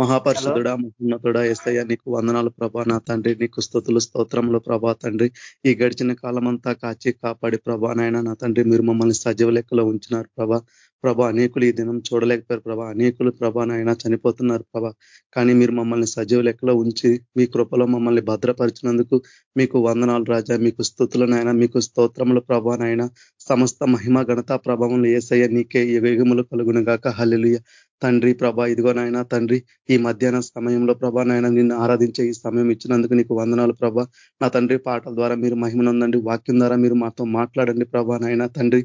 మహాపరిషుడుడా మహోన్నతుడా ఎస్ఐ నీకు వందనాలు ప్రభా నా తండ్రి నీకు స్థుతులు స్తోత్రములు ప్రభా తండ్రి. ఈ గడిచిన కాలం అంతా కాచి కాపాడి ప్రభా నాయన నా తండ్రి మీరు మమ్మల్ని సజీవ లెక్కలో ఉంచినారు ప్రభా. ప్రభా అనేకులు ఈ దినం చూడలేకపోయారు ప్రభా. అనేకులు ప్రభా నాయన చనిపోతున్నారు ప్రభా. కానీ మీరు మమ్మల్ని సజీవ లెక్కలో ఉంచి మీ కృపలో మమ్మల్ని భద్రపరిచినందుకు మీకు వందనాలు రాజా. మీకు స్థుతులనైనా మీకు స్తోత్రములు ప్రభానైనా సమస్త మహిమ గణత ప్రభావంలో ఏసయ్య నీకే యుగములు కలుగును గాక హల్లుయ తండ్రి ప్రభా ఇదిగోనైనా తండ్రి ఈ మధ్యాహ్న సమయంలో ప్రభా నాయన నిన్ను ఆరాధించే ఈ సమయం ఇచ్చినందుకు నీకు వందనాలు ప్రభా. నా తండ్రి పాటల ద్వారా మీరు మహిమనుందండి. వాక్యం ద్వారా మీరు మాతో మాట్లాడండి ప్రభా నాయన తండ్రి.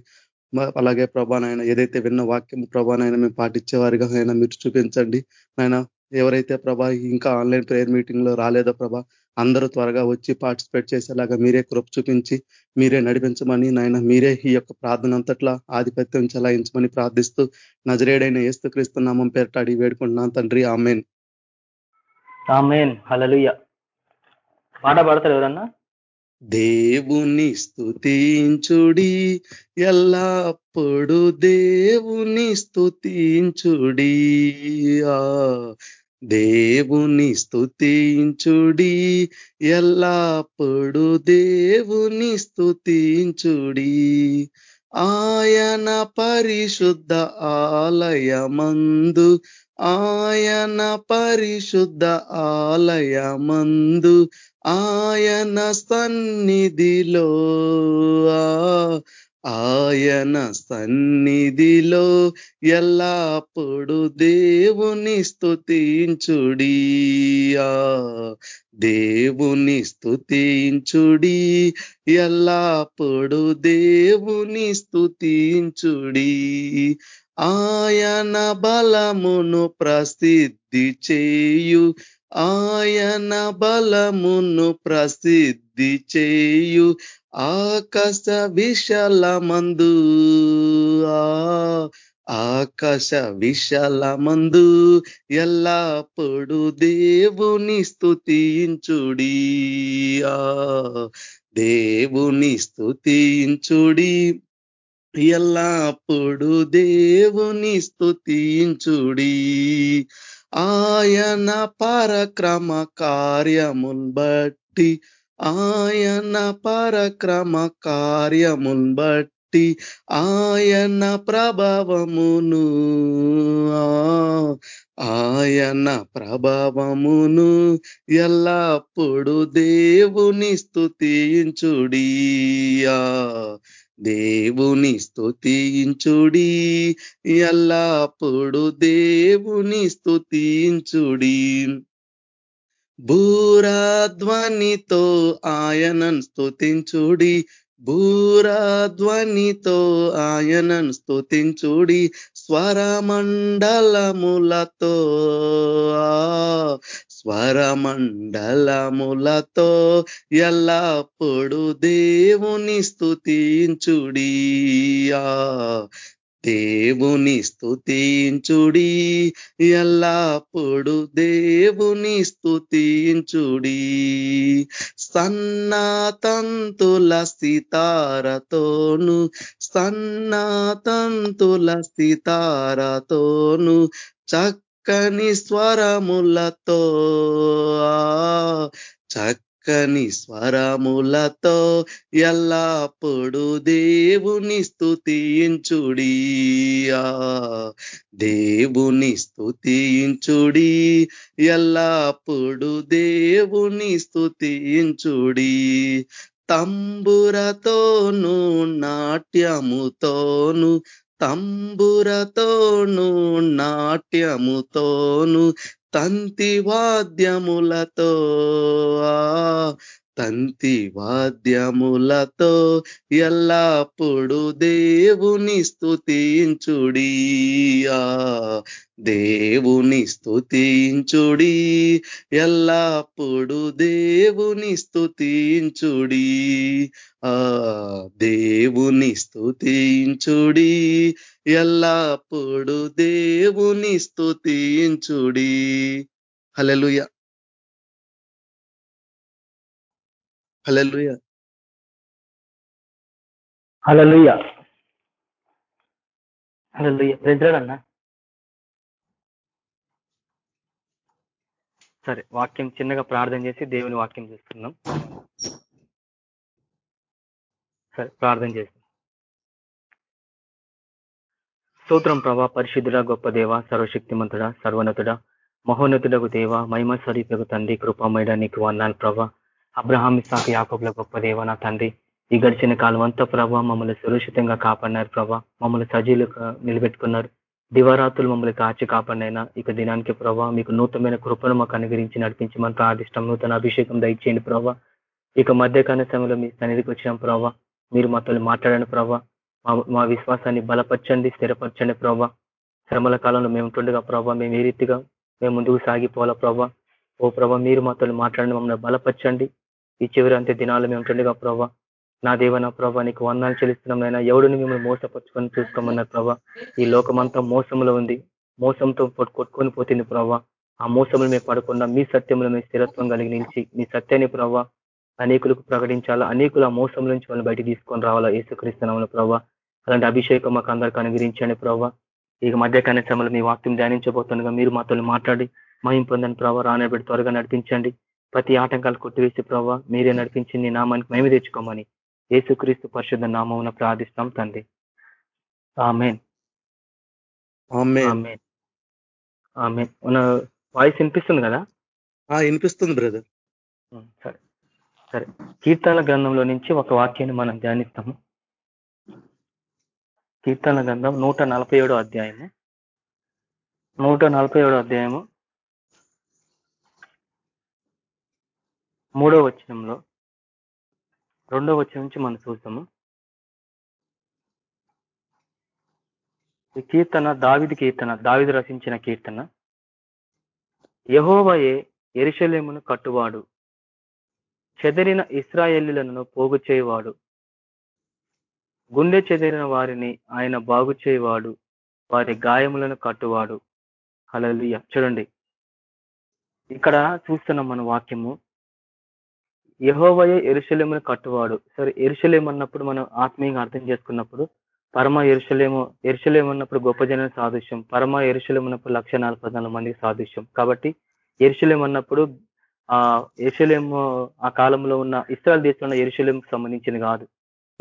అలాగే ప్రభానైనా ఏదైతే విన్న వాక్యం ప్రభానైనా మేము పాటించేవారిగా అయినా మీరు చూపించండి. ఆయన ఎవరైతే ప్రభా ఇంకా ఆన్లైన్ ప్రేయర్ మీటింగ్లో రాలేదో ప్రభా అందరూ త్వరగా వచ్చి పార్టిసిపేట్ చేసేలాగా మీరే కృప చూపించి మీరే నడిపించమని నాయన మీరే ఈ యొక్క ప్రార్థన అంతట్లా ఆధిపత్యం చలాయించమని ప్రార్థిస్తూ నజరేడైన ఏస్తు క్రీస్తు నామం పేరట అడిగి వేడుకుంటున్నాను తండ్రి. ఆమెన్. ఆమెన్. పాట పాడతారు ఎవరన్నా? దేవుని స్థుతించుడి ఎల్లప్పుడు దేవుని స్థుతించుడి దేవుని స్థుతించుడి ఎల్లప్పుడు దేవుని స్థుతించుడి ఆయన పరిశుద్ధ ఆలయమందు ఆయన పరిశుద్ధ ఆలయమందు ఆయన సన్నిధిలో ఆయన సన్నిధిలో ఎల్లప్పుడు దేవుని స్థుతించుడి దేవుని స్థుతించుడి ఎల్లప్పుడు దేవుని స్థుతించుడి ఆయన బలమును ప్రసిద్ధి చేయు ఆయన బలమును ప్రసిద్ధి చేయు ఆకాశ విశలమందు. ఆకాశ విశలమందు ఎల్లప్పుడు దేవుని స్థుతించుడి దేవుని స్థుతించుడి ఎల్లప్పుడు దేవుని స్థుతించుడి ఆయన పరక్రమ కార్యమున్ బట్టి ఆయన పరక్రమ కార్యమున్ బట్టి ఆయన ప్రభావమును ఆయన ప్రభావమును ఎల్లప్పుడు దేవుని స్థుతించుడియా దేవుని స్థుతించుడి ఎల్లప్పుడు దేవుని స్థుతించుడి భూరాధ్వనితో ఆయనను స్థుతించుడి భూరాధ్వనితో ఆయనను స్థుతించుడి స్వరమండలములతో స్వరమండలములతో ఎల్లప్పుడు దేవుని స్థుతించుడియా దేవుని స్థుతించుడి ఎల్లప్పుడు దేవుని స్థుతించుడి సన్నాతంతుల సితారతోను సన్నాతంతుల సితారతోను చక్ చక్కని స్వరములతో చక్కని స్వరములతో ఎల్లప్పుడు దేవుని స్థుతించుడి దేవుని స్థుతించుడి ఎల్లప్పుడు దేవుని స్థుతించుడి తంబురతోను నాట్యముతోను తంబురతోను నాట్యముతోను తంతి వాద్యములతో తంతి వాద్యములతో ఎల్లప్పుడు దేవుని స్థుతించుడియా దేవుని స్థుతించుడి ఎల్లప్పుడు దేవుని స్థుతించుడి ఆ దేవుని స్థుతించుడి ఎల్లప్పుడు దేవుని స్థుతించుడి హలలుయ హలలుయ హలలుయ హలలుయ ప్రెజర్ సరే వాక్యం చిన్నగా ప్రార్థన చేసి దేవుని వాక్యం చేస్తున్నాం సరే ప్రార్థన చేస్తాం స్తోత్రం ప్రభా పరిశుద్ధుడ గొప్ప దేవ సర్వశక్తిమంతుడ సర్వనతుడ మహోన్నతుడకు దేవ మహిమ స్వరూపకు తండ్రి కృపమైన నీకు వందాలు ప్రభా. అబ్రహాం ఇసాకు యాకబుల గొప్ప దేవ నా తండ్రి. ఈ గడిచిన కాలం అంతా ప్రభా మమ్మల్ని సురక్షితంగా కాపాడినారు ప్రభా. మమ్మల్ని సజీలుగా నిలబెట్టుకున్నారు. దివారాతులు మమ్మల్ని కాచి కాపాడినైనా ఇక దినానికి ప్రభా మీకు నూతనమైన కృపను మాకు అనుగ్రహించి నడిపించి మన ప్రార్థిష్టం. నూతన అభిషేకం దయచేయండి ప్రభా. ఇక మధ్యకాల సమయంలో మీ సన్నిధికి వచ్చిన ప్రభా. మీరు మాతో మాట్లాడండి ప్రభా. మా విశ్వాసాన్ని బలపరచండి స్థిరపరచండి ప్రభా. శ్రమల కాలంలో మేము ఉంటుండగా ప్రభా మేము ఏ రీతిగా మేము ముందుకు సాగిపోవాలా ప్రభా? ఓ ప్రభా మీరు మాతో మాట్లాడండి మమ్మల్ని బలపరచండి. ఈ చివరి అంతే దినాలు మేము ఉంటుండగా ప్రభా నా దేవ నా ప్రభా నీకు వందాలు చెల్లిస్తున్నాం అయినా ఎవడిని మిమ్మల్ని మోసపరుచుకొని చూసుకోమన్నారు ప్రభా? ఈ లోకమంతా మోసంలో ఉంది. మోసంతో కొట్టుకొని పోతుంది ప్రభా. ఆ మోసములు మేము పడకుండా మీ సత్యంలో మేము స్థిరత్వం కలిగి నిలిచి మీ సత్యాన్ని ప్రభా అనేకులకు ప్రకటించాలా? అనేకులు ఆ మోసం నుంచి వాళ్ళు బయట తీసుకొని రావాలా? ఏసుక్రీస్తున్నామని ప్రభా. అలాంటి అభిషేకం మాకు అందరికీ అనుగ్రహించండి ప్రభావ ఇక మధ్య సమయంలో మీ వాక్యం ధ్యానించబోతుండగా మీరు మాతో మాట్లాడి మహిం పొందని ప్రభావ రానబెట్టి త్వరగా నడిపించండి. ప్రతి ఆటంకాలు కొట్టివేసి ప్రభావ మీరే నడిపించి నీ నామానికి మేము తెచ్చుకోమని ఏసుక్రీస్తు పరిశుద్ధ నామం ప్రార్థిస్తాం తండ్రి. ఆమెన్. ఆమెన్. మన వాయిస్ వినిపిస్తుంది కదా? వినిపిస్తుంది బ్రదర్. సరే. సరే. కీర్తన గ్రంథంలో నుంచి ఒక వాక్యాన్ని మనం ధ్యానిస్తాము. కీర్తన గ్రంథం నూట నలభై ఏడో అధ్యాయము. నూట నలభై ఏడో అధ్యాయము. మూడో వచనంలో రెండో వచనం నుంచి మనం చూస్తాము. ఈ కీర్తన దావిది కీర్తన దావిది రచించిన కీర్తన. యహోవయే ఎరిశలేమును కట్టువాడు చెదరిన ఇస్రాయేలీలను పోగు చేయవాడు గుండె చెదిరిన వారిని ఆయన బాగు చేయవాడు వారి గాయములను కట్టువాడు. హలలియ చూడండి ఇక్కడ చూస్తున్నాం మన వాక్యము. యహోవయ ఎరుశలేమును కట్టువాడు. సరే ఎరుశలేం అన్నప్పుడు మనం ఆత్మీయంగా అర్థం చేసుకున్నప్పుడు పరమ ఎరుశలేము ఎరుశలేం అన్నప్పుడు గొప్ప జన సాదృశ్యం పరమ ఎరుశలేం అన్నప్పుడు లక్ష మందికి సాదృశ్యం. కాబట్టి ఎరుశలేం అన్నప్పుడు ఆ ఎరుశలేము ఆ కాలంలో ఉన్న ఇస్రాయల్ దేశంలో ఎరుశలేంకి సంబంధించింది కాదు.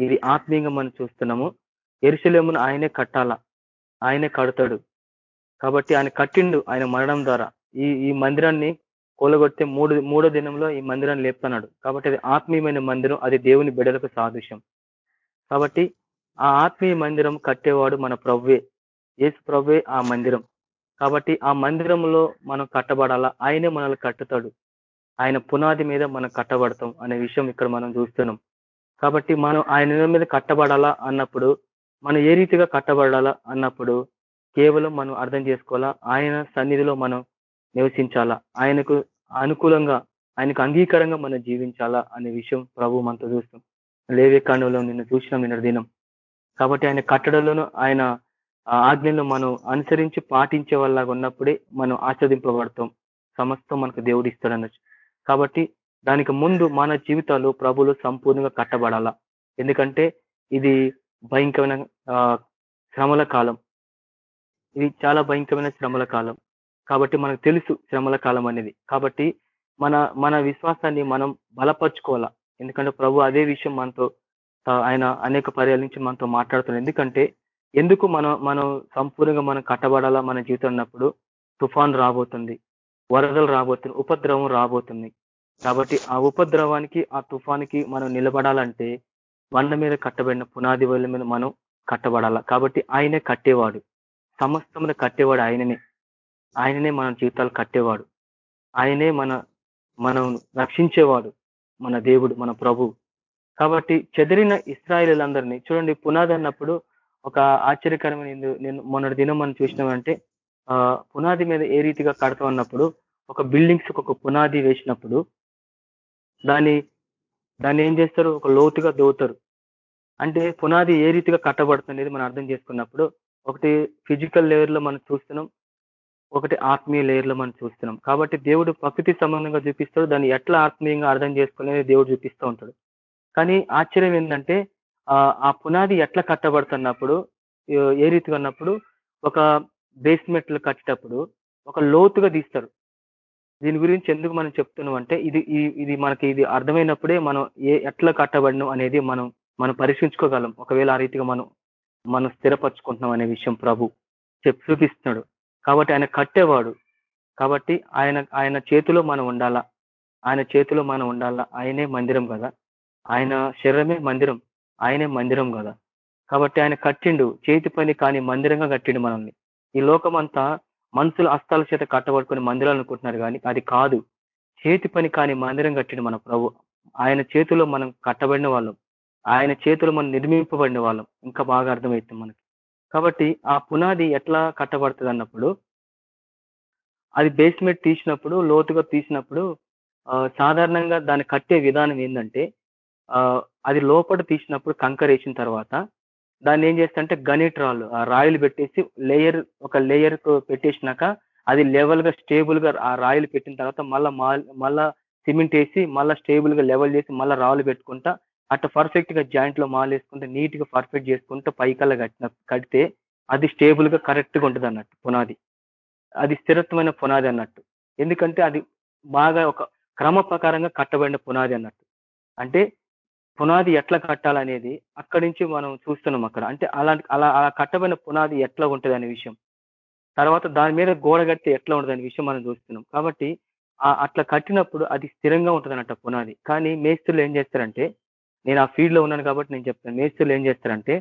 ఇది ఆత్మీయంగా మనం చూస్తున్నాము. ఎరుశలేమును ఆయనే కట్టాల? ఆయనే కడతాడు. కాబట్టి ఆయన కట్టిండు ఆయన మరణం ద్వారా. ఈ ఈ మందిరాన్ని కూలగొడితే మూడు మూడో దినంలో ఈ మందిరాన్ని లేపుతున్నాడు. కాబట్టి అది ఆత్మీయమైన మందిరం అది దేవుని బిడలకు సాదృశ్యం. కాబట్టి ఆ ఆత్మీయ మందిరం కట్టేవాడు మన ప్రవ్వే ఏసు ప్రవ్వే ఆ మందిరం. కాబట్టి ఆ మందిరంలో మనం కట్టబడాలా? ఆయనే మనల్ని కట్టుతాడు. ఆయన పునాది మీద మనం కట్టబడతాం అనే విషయం ఇక్కడ మనం చూస్తున్నాం. కాబట్టి మనం ఆయన మీద కట్టబడాలా అన్నప్పుడు మనం ఏ రీతిగా కట్టబడాలా అన్నప్పుడు కేవలం మనం అర్థం చేసుకోవాలా? ఆయన సన్నిధిలో మనం నివసించాలా? ఆయనకు అనుకూలంగా ఆయనకు అంగీకారంగా మనం జీవించాలా అనే విషయం ప్రభు మనతో చూస్తాం లేవే కాండంలో నిన్ను చూసినాం నిన్న దినం. కాబట్టి ఆయన కట్టడంలోనూ ఆయన ఆజ్ఞలను మనం అనుసరించి పాటించే వాళ్ళగా ఉన్నప్పుడే మనం ఆస్వాదింపబడతాం సమస్తం మనకు దేవుడు ఇస్తాడనొచ్చు కాబట్టి దానికి ముందు మన జీవితాలు ప్రభులు సంపూర్ణంగా కట్టబడాలా. ఎందుకంటే ఇది భయంకరమైన శ్రమల కాలం. ఇది చాలా భయంకరమైన శ్రమల కాలం. కాబట్టి మనకు తెలుసు శ్రమల కాలం అనేది. కాబట్టి మన మన విశ్వాసాన్ని మనం బలపరుచుకోవాలా? ఎందుకంటే ప్రభు అదే విషయం మనతో ఆయన అనేక పర్యాల నుంచి మనతో మాట్లాడుతున్నాడు. ఎందుకంటే ఎందుకు మనం మనం సంపూర్ణంగా మనం కట్టబడాలా మన జీవితం ఉన్నప్పుడు తుఫాన్ రాబోతుంది వరదలు రాబోతుంది ఉపద్రవం రాబోతుంది. కాబట్టి ఆ ఉపద్రవానికి ఆ తుఫానికి మనం నిలబడాలంటే బండ మీద కట్టబడిన పునాది వల్ల మీద మనం కట్టబడాల? కాబట్టి ఆయనే కట్టేవాడు. సమస్తమైన కట్టేవాడు ఆయననే. ఆయననే మన జీవితాలు కట్టేవాడు. ఆయనే మన మనం రక్షించేవాడు మన దేవుడు మన ప్రభు. కాబట్టి చెదిరిన ఇస్రాయిలందరినీ చూడండి పునాది అన్నప్పుడు ఒక ఆశ్చర్యకరమైన నేను మొన్నటి దినం మనం చూసినామంటే ఆ పునాది మీద ఏ రీతిగా కడతాం అన్నప్పుడు ఒక బిల్డింగ్స్ ఒక పునాది వేసినప్పుడు దాన్ని దాన్ని ఏం చేస్తారు? ఒక లోతుగా దోవుతారు అంటే పునాది ఏ రీతిగా కట్టబడుతుంది మనం అర్థం చేసుకున్నప్పుడు ఒకటి ఫిజికల్ లెవెల్లో లో మనం చూస్తున్నాం ఒకటి ఆత్మీయ లేయర్లో మనం చూస్తున్నాం. కాబట్టి దేవుడు ప్రకృతి సంబంధంగా చూపిస్తాడు. దాన్ని ఎట్లా ఆత్మీయంగా అర్థం చేసుకునేది దేవుడు చూపిస్తూ ఉంటాడు. కానీ ఆశ్చర్యం ఏంటంటే ఆ పునాది ఎట్లా కట్టబడుతున్నప్పుడు ఏ రీతిగా ఉన్నప్పుడు ఒక బేస్మెంట్లు కట్టేటప్పుడు ఒక లోతుగా తీస్తారు. దీని గురించి ఎందుకు మనం చెప్తున్నాం అంటే ఇది ఇది మనకి ఇది అర్థమైనప్పుడే మనం ఏ ఎట్లా కట్టబడినం అనేది మనం మనం పరీక్షించుకోగలం ఒకవేళ ఆ రీతిగా మనం మనం స్థిరపరచుకుంటున్నాం అనే విషయం ప్రభు చెప్ చూపిస్తున్నాడు. కాబట్టి ఆయన కట్టేవాడు. కాబట్టి ఆయన ఆయన చేతిలో మనం ఉండాలా? ఆయన చేతిలో మనం ఉండాలా? ఆయనే మందిరం కదా. ఆయన శరీరమే మందిరం. ఆయనే మందిరం కదా. కాబట్టి ఆయన కట్టిండు. చేతి పని కానీ మందిరంగా కట్టిండు మనల్ని. ఈ లోకం అంతా మనుషుల హస్తాల చేత కట్టబడుకుని మందిరాలు అనుకుంటున్నారు కానీ అది కాదు. చేతి పని కానీ మందిరం కట్టిండు మన ప్రభు. ఆయన చేతిలో మనం కట్టబడిన వాళ్ళం. ఆయన చేతిలో మనం నిర్మింపబడిన వాళ్ళం. ఇంకా బాగా అర్థమవుతుంది మనకి. కాబట్టి ఆ పునాది ఎట్లా కట్టబడుతుంది అన్నప్పుడు అది బేస్మెంట్ తీసినప్పుడు లోతుగా తీసినప్పుడు సాధారణంగా దాన్ని కట్టే విధానం ఏంటంటే అది లోపల తీసినప్పుడు కంకర వేసిన తర్వాత దాన్ని ఏం చేస్తంటే గణిట్ రాళ్ళు ఆ రాయిలు పెట్టేసి లేయర్ ఒక లేయర్ పెట్టేసినాక అది లెవెల్గా స్టేబుల్గా ఆ రాయిలు పెట్టిన తర్వాత మళ్ళా మళ్ళా సిమెంట్ వేసి మళ్ళా స్టేబుల్గా లెవెల్ చేసి మళ్ళా రాళ్ళు పెట్టుకుంటా అట్లా పర్ఫెక్ట్గా జాయింట్లో మాల్ వేసుకుంటే నీట్గా పర్ఫెక్ట్ చేసుకుంటూ పైకల్లా కట్టిన కడితే అది స్టేబుల్గా కరెక్ట్గా ఉంటుంది అన్నట్టు పునాది. అది స్థిరత్వమైన పునాది అన్నట్టు. ఎందుకంటే అది బాగా ఒక క్రమ ప్రకారంగా కట్టబడిన పునాది అన్నట్టు. అంటే పునాది ఎట్లా కట్టాలనేది అక్కడి నుంచి మనం చూస్తున్నాం అక్కడ. అంటే అలాంటి అలా అలా కట్టబడిన పునాది ఎట్లా ఉంటుంది అనే విషయం. తర్వాత దాని మీద గోడ కడితే ఎట్లా ఉంటుంది అనే విషయం మనం చూస్తున్నాం. కాబట్టి అట్లా కట్టినప్పుడు అది స్థిరంగా ఉంటుంది అన్నట్టు పునాది. కానీ మేస్త్రులు ఏం చేస్తారంటే నేను ఆ ఫీల్డ్లో ఉన్నాను కాబట్టి నేను చెప్తాను. మేస్త్రులు ఏం చేస్తారంటే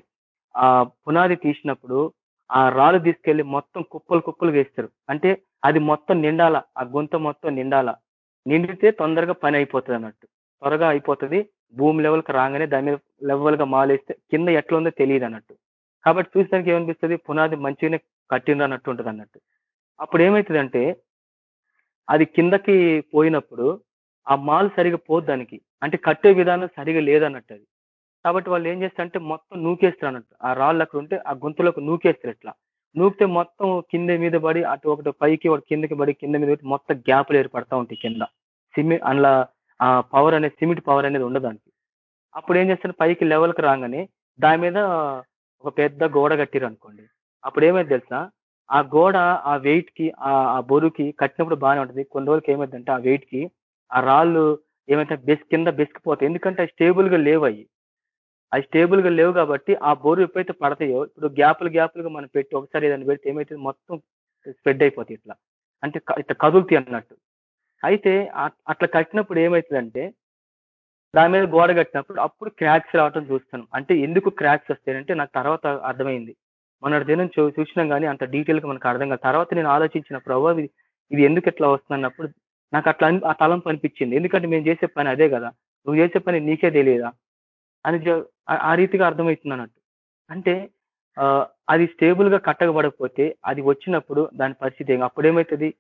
ఆ పునాది తీసినప్పుడు ఆ రాళ్ళు తీసుకెళ్ళి మొత్తం కుప్పలు కుప్పలు వేస్తారు. అంటే అది మొత్తం నిండాల ఆ గుంత మొత్తం నిండాల. నిండితే తొందరగా పని అయిపోతుంది అన్నట్టు. త్వరగా అయిపోతుంది. భూమి లెవెల్కి రాగానే దాని మీద లెవెల్గా మాలేస్తే కింద ఎట్లా ఉందో తెలియదు అన్నట్టు. కాబట్టి చూసానికి ఏమనిపిస్తుంది? పునాది మంచిగానే కట్టిండ్రు అన్నట్టు ఉంటుంది అన్నట్టు అప్పుడు ఏమవుతుందంటే అది కిందకి పోయినప్పుడు ఆ మాల్ సరిగా పోదు దానికి. అంటే కట్టే విధానం సరిగా లేదన్నట్టు అది కాబట్టి వాళ్ళు ఏం చేస్తారంటే మొత్తం నూకేస్తారు అన్నట్టు ఆ రాళ్ళు అక్కడ ఉంటే ఆ గొంతులకు నూకేస్తారు ఇట్లా. నూకితే మొత్తం కింద మీద పడి అటు ఒకటి పైకి ఒకటి కిందకి పడి కింద మీద పడి మొత్తం గ్యాప్లు ఏర్పడతా ఉంటాయి కింద. సిమెంట్ అందులో ఆ పవర్ అనేది సిమెంట్ పవర్ అనేది ఉండదానికి అప్పుడు ఏం చేస్తారు? పైకి లెవెల్కి రాగానే దాని మీద ఒక పెద్ద గోడ కట్టిరు అనుకోండి అప్పుడు ఏమైంది తెలుసా? ఆ గోడ ఆ వెయిట్కి ఆ బొరుకి కట్టినప్పుడు బాగానే ఉంటుంది. కొన్ని రోజులకి ఏమైందంటే ఆ వెయిట్కి ఆ రాళ్ళు ఏమైతే బెస్ కింద బెసికిపోతాయి. ఎందుకంటే అవి స్టేబుల్గా లేవు అవి అవి స్టేబుల్గా లేవు కాబట్టి ఆ బోరు ఎప్పుడైతే పడతాయో ఇప్పుడు గ్యాపులు గ్యాపులుగా మనం పెట్టి ఒకసారి ఏదైనా పెడితే ఏమైతుంది మొత్తం స్ప్రెడ్ అయిపోతాయి ఇట్లా. అంటే ఇట్లా కదులుతాయి అన్నట్టు. అయితే అట్లా కట్టినప్పుడు ఏమవుతుందంటే దాని మీద గోడ కట్టినప్పుడు అప్పుడు క్రాక్స్ రావటం చూస్తాను అంటే ఎందుకు క్రాక్స్ వస్తాయంటే నాకు తర్వాత అర్థమైంది. మన దినం చూ- చూసినాం కానీ అంత డీటెయిల్గా మనకు అర్థం కాదు. తర్వాత నేను ఆలోచించిన ప్రభావ ఇది ఇది ఎందుకు ఎట్లా వస్తుంది అన్నప్పుడు నాకు అట్లా అని- ఆ తలంపు అనిపించింది. ఎందుకంటే మేము చేసే పని అదే కదా. నువ్వు చేసే పని నీకే తెలియదా? అని ఆ- రీతిగా అర్థమవుతుంది అన్నట్టు అంటే అది స్టేబుల్గా కట్టకపోతే అది వచ్చినప్పుడు దాని పరిస్థితి ఏం అప్పుడు ఏమవుతుంది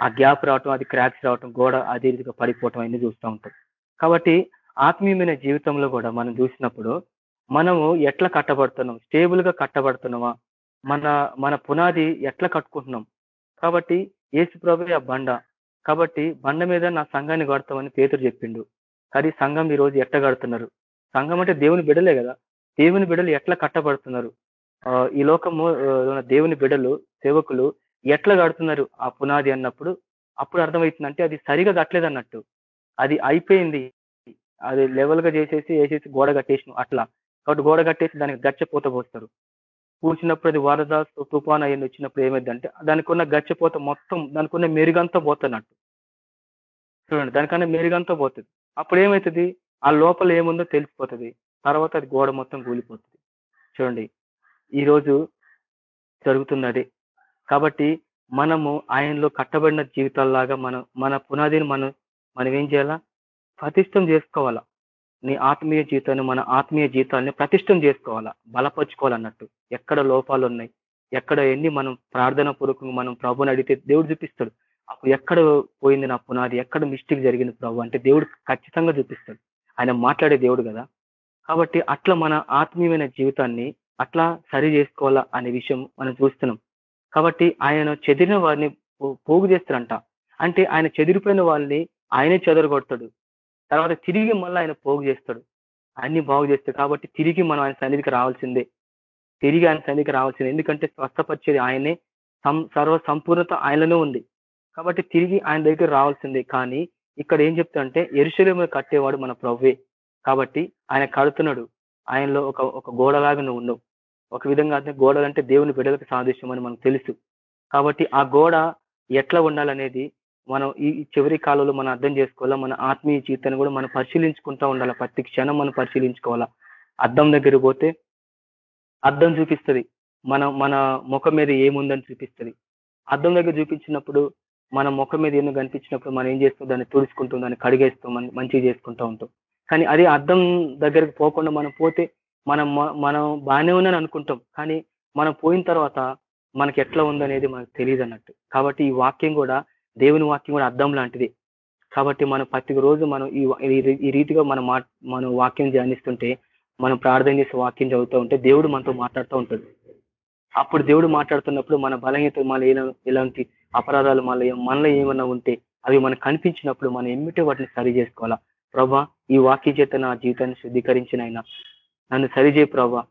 ఆ గ్యాప్ రావటం అది క్రాక్స్ రావటం గోడ అదే రీతిగా పడిపోవటం అన్ని చూస్తూ ఉంటాం. కాబట్టి ఆత్మీయమైన జీవితంలో కూడా మనం చూసినప్పుడు మనము ఎట్లా కట్టబడుతున్నాం? స్టేబుల్గా కట్టబడుతున్నామా? మన మన పునాది ఎట్లా కట్టుకుంటున్నాం? కాబట్టి ఏసు ప్రభు ఆ బండ కాబట్టి బండ మీద నా సంఘాన్ని కడతామని పేతురు చెప్పిండు. కానీ సంఘం ఈ రోజు కడుతున్నారు సంఘం అంటే దేవుని బిడలే కదా? దేవుని బిడలు ఎట్లా కట్టబడుతున్నారు? ఆ, ఈ లోకము దేవుని బిడలు సేవకులు ఎట్లా కడుతున్నారు ఆ పునాది అన్నప్పుడు అప్పుడు అర్థమవుతుందంటే అది సరిగా కట్టలేదు అన్నట్టు అది అయిపోయింది. అది లెవెల్గా చేసేసి వేసేసి గోడ కట్టేసిన అట్లా. కాబట్టి గోడ కట్టేసి దానికి గచ్చపోత పోస్తారు. పూడ్చినప్పుడు అది వరద తుఫాన్ అయ్యి వచ్చినప్పుడు ఏమైందంటే దానికి ఉన్న గచ్చిపోత మొత్తం దానికి ఉన్న మెరుగంతా పోతున్నట్టు. చూడండి దానికన్నా మెరుగంతా పోతుంది. అప్పుడు ఏమవుతుంది ఆ లోపల ఏముందో తెలిసిపోతుంది. తర్వాత అది గోడ మొత్తం కూలిపోతుంది. చూడండి ఈరోజు జరుగుతుంది కాబట్టి మనము ఆయనలో కట్టబడిన జీవితాల్లాగా మనం మన పునాదిని మనం మనం ఏం చేయాలా? ప్రతిష్టం చేసుకోవాలా? నీ ఆత్మీయ జీవితాన్ని మన ఆత్మీయ జీవితాన్ని ప్రతిష్టం చేసుకోవాలా? బలపరుచుకోవాలన్నట్టు. ఎక్కడ లోపాలు ఉన్నాయి ఎక్కడ ఎన్ని మనం ప్రార్థన పూర్వకంగా మనం ప్రభుని అడిగితే దేవుడు చూపిస్తాడు. అప్పుడు ఎక్కడ పోయింది నా పునాది? ఎక్కడ మిస్టేక్ జరిగింది ప్రభు? అంటే దేవుడు ఖచ్చితంగా చూపిస్తాడు. ఆయన మాట్లాడే దేవుడు కదా. కాబట్టి అట్లా మన ఆత్మీయమైన జీవితాన్ని అట్లా సరి చేసుకోవాలా అనే విషయం మనం చూస్తున్నాం. కాబట్టి ఆయన చెదిరిన వారిని పో- పోగు చేస్తారంట అంటే ఆయన చెదిరిపోయిన వాళ్ళని ఆయనే చెదరగొడతాడు. తర్వాత తిరిగి మళ్ళీ ఆయన పోగు చేస్తాడు. అన్ని బాగు చేస్తాడు కాబట్టి తిరిగి మనం ఆయన సన్నిధికి రావాల్సిందే. తిరిగి ఆయన సన్నిధికి రావాల్సిందే. ఎందుకంటే స్వస్థపరిచేది ఆయనే. సం- సర్వ సంపూర్ణత ఆయనలో ఉంది. కాబట్టి తిరిగి ఆయన దగ్గర రావాల్సిందే. కానీ ఇక్కడ ఏం చెప్తాడంటే ఎరుశలేము కట్టేవాడు మన ప్రవ్వే కాబట్టి ఆయన కడుతున్నాడు. ఆయనలో ఒక ఒక గోడలాగా నువ్వు ఉండవు. ఒక విధంగా అంటే గోడలంటే దేవుని బిడ్డలకు సాదృశ్యం అని మనకు తెలుసు. కాబట్టి ఆ గోడ ఎట్లా ఉండాలనేది మనం ఈ చివరి కాలంలో మనం అర్థం చేసుకోవాలా మన ఆత్మీయ జీవితాన్ని కూడా మనం పరిశీలించుకుంటూ ఉండాలి? ప్రతి క్షణం మనం పరిశీలించుకోవాలా? అర్థం దగ్గర పోతే అర్థం చూపిస్తుంది. మన మన ముఖం మీద ఏముందని చూపిస్తుంది. అర్థం దగ్గర చూపించినప్పుడు మన ముఖం మీద ఏమో కనిపించినప్పుడు మనం ఏం చేస్తాం? దాన్ని తుడుచుకుంటాం దాన్ని కడిగేస్తాం మనం మంచిగా చేసుకుంటూ ఉంటాం. కానీ అది అర్థం దగ్గరకు పోకుండా మనం పోతే మనం మనం బాగానే ఉందని అనుకుంటాం. కానీ మనం పోయిన తర్వాత మనకి ఎట్లా ఉందనేది మనకు తెలియదు అన్నట్టు. కాబట్టి ఈ వాక్యం కూడా దేవుని వాక్యం కూడా అద్దం లాంటిది. కాబట్టి మనం ప్రతి రోజు మనం ఈ ఈ- రీతిగా మనం మా మనం వాక్యం ధ్యానిస్తుంటే మనం ప్రార్థన చేసే వాక్యం చదువుతూ ఉంటే దేవుడు మనతో మాట్లాడుతూ ఉంటాడు. అప్పుడు దేవుడు మాట్లాడుతున్నప్పుడు మన బలహీనత మళ్ళీ ఇలాంటి ఎలాంటి అపరాధాలు మళ్ళీ మనలో ఏమన్నా ఉంటే అవి మనకు కనిపించినప్పుడు మనం ఎమ్మిటే వాటిని సరి చేసుకోవాలా. ప్రభా ఈ వాక్య చేత నా జీవితాన్ని శుద్ధీకరించిన ఆయన. నన్ను సరిచేయి ప్రభా.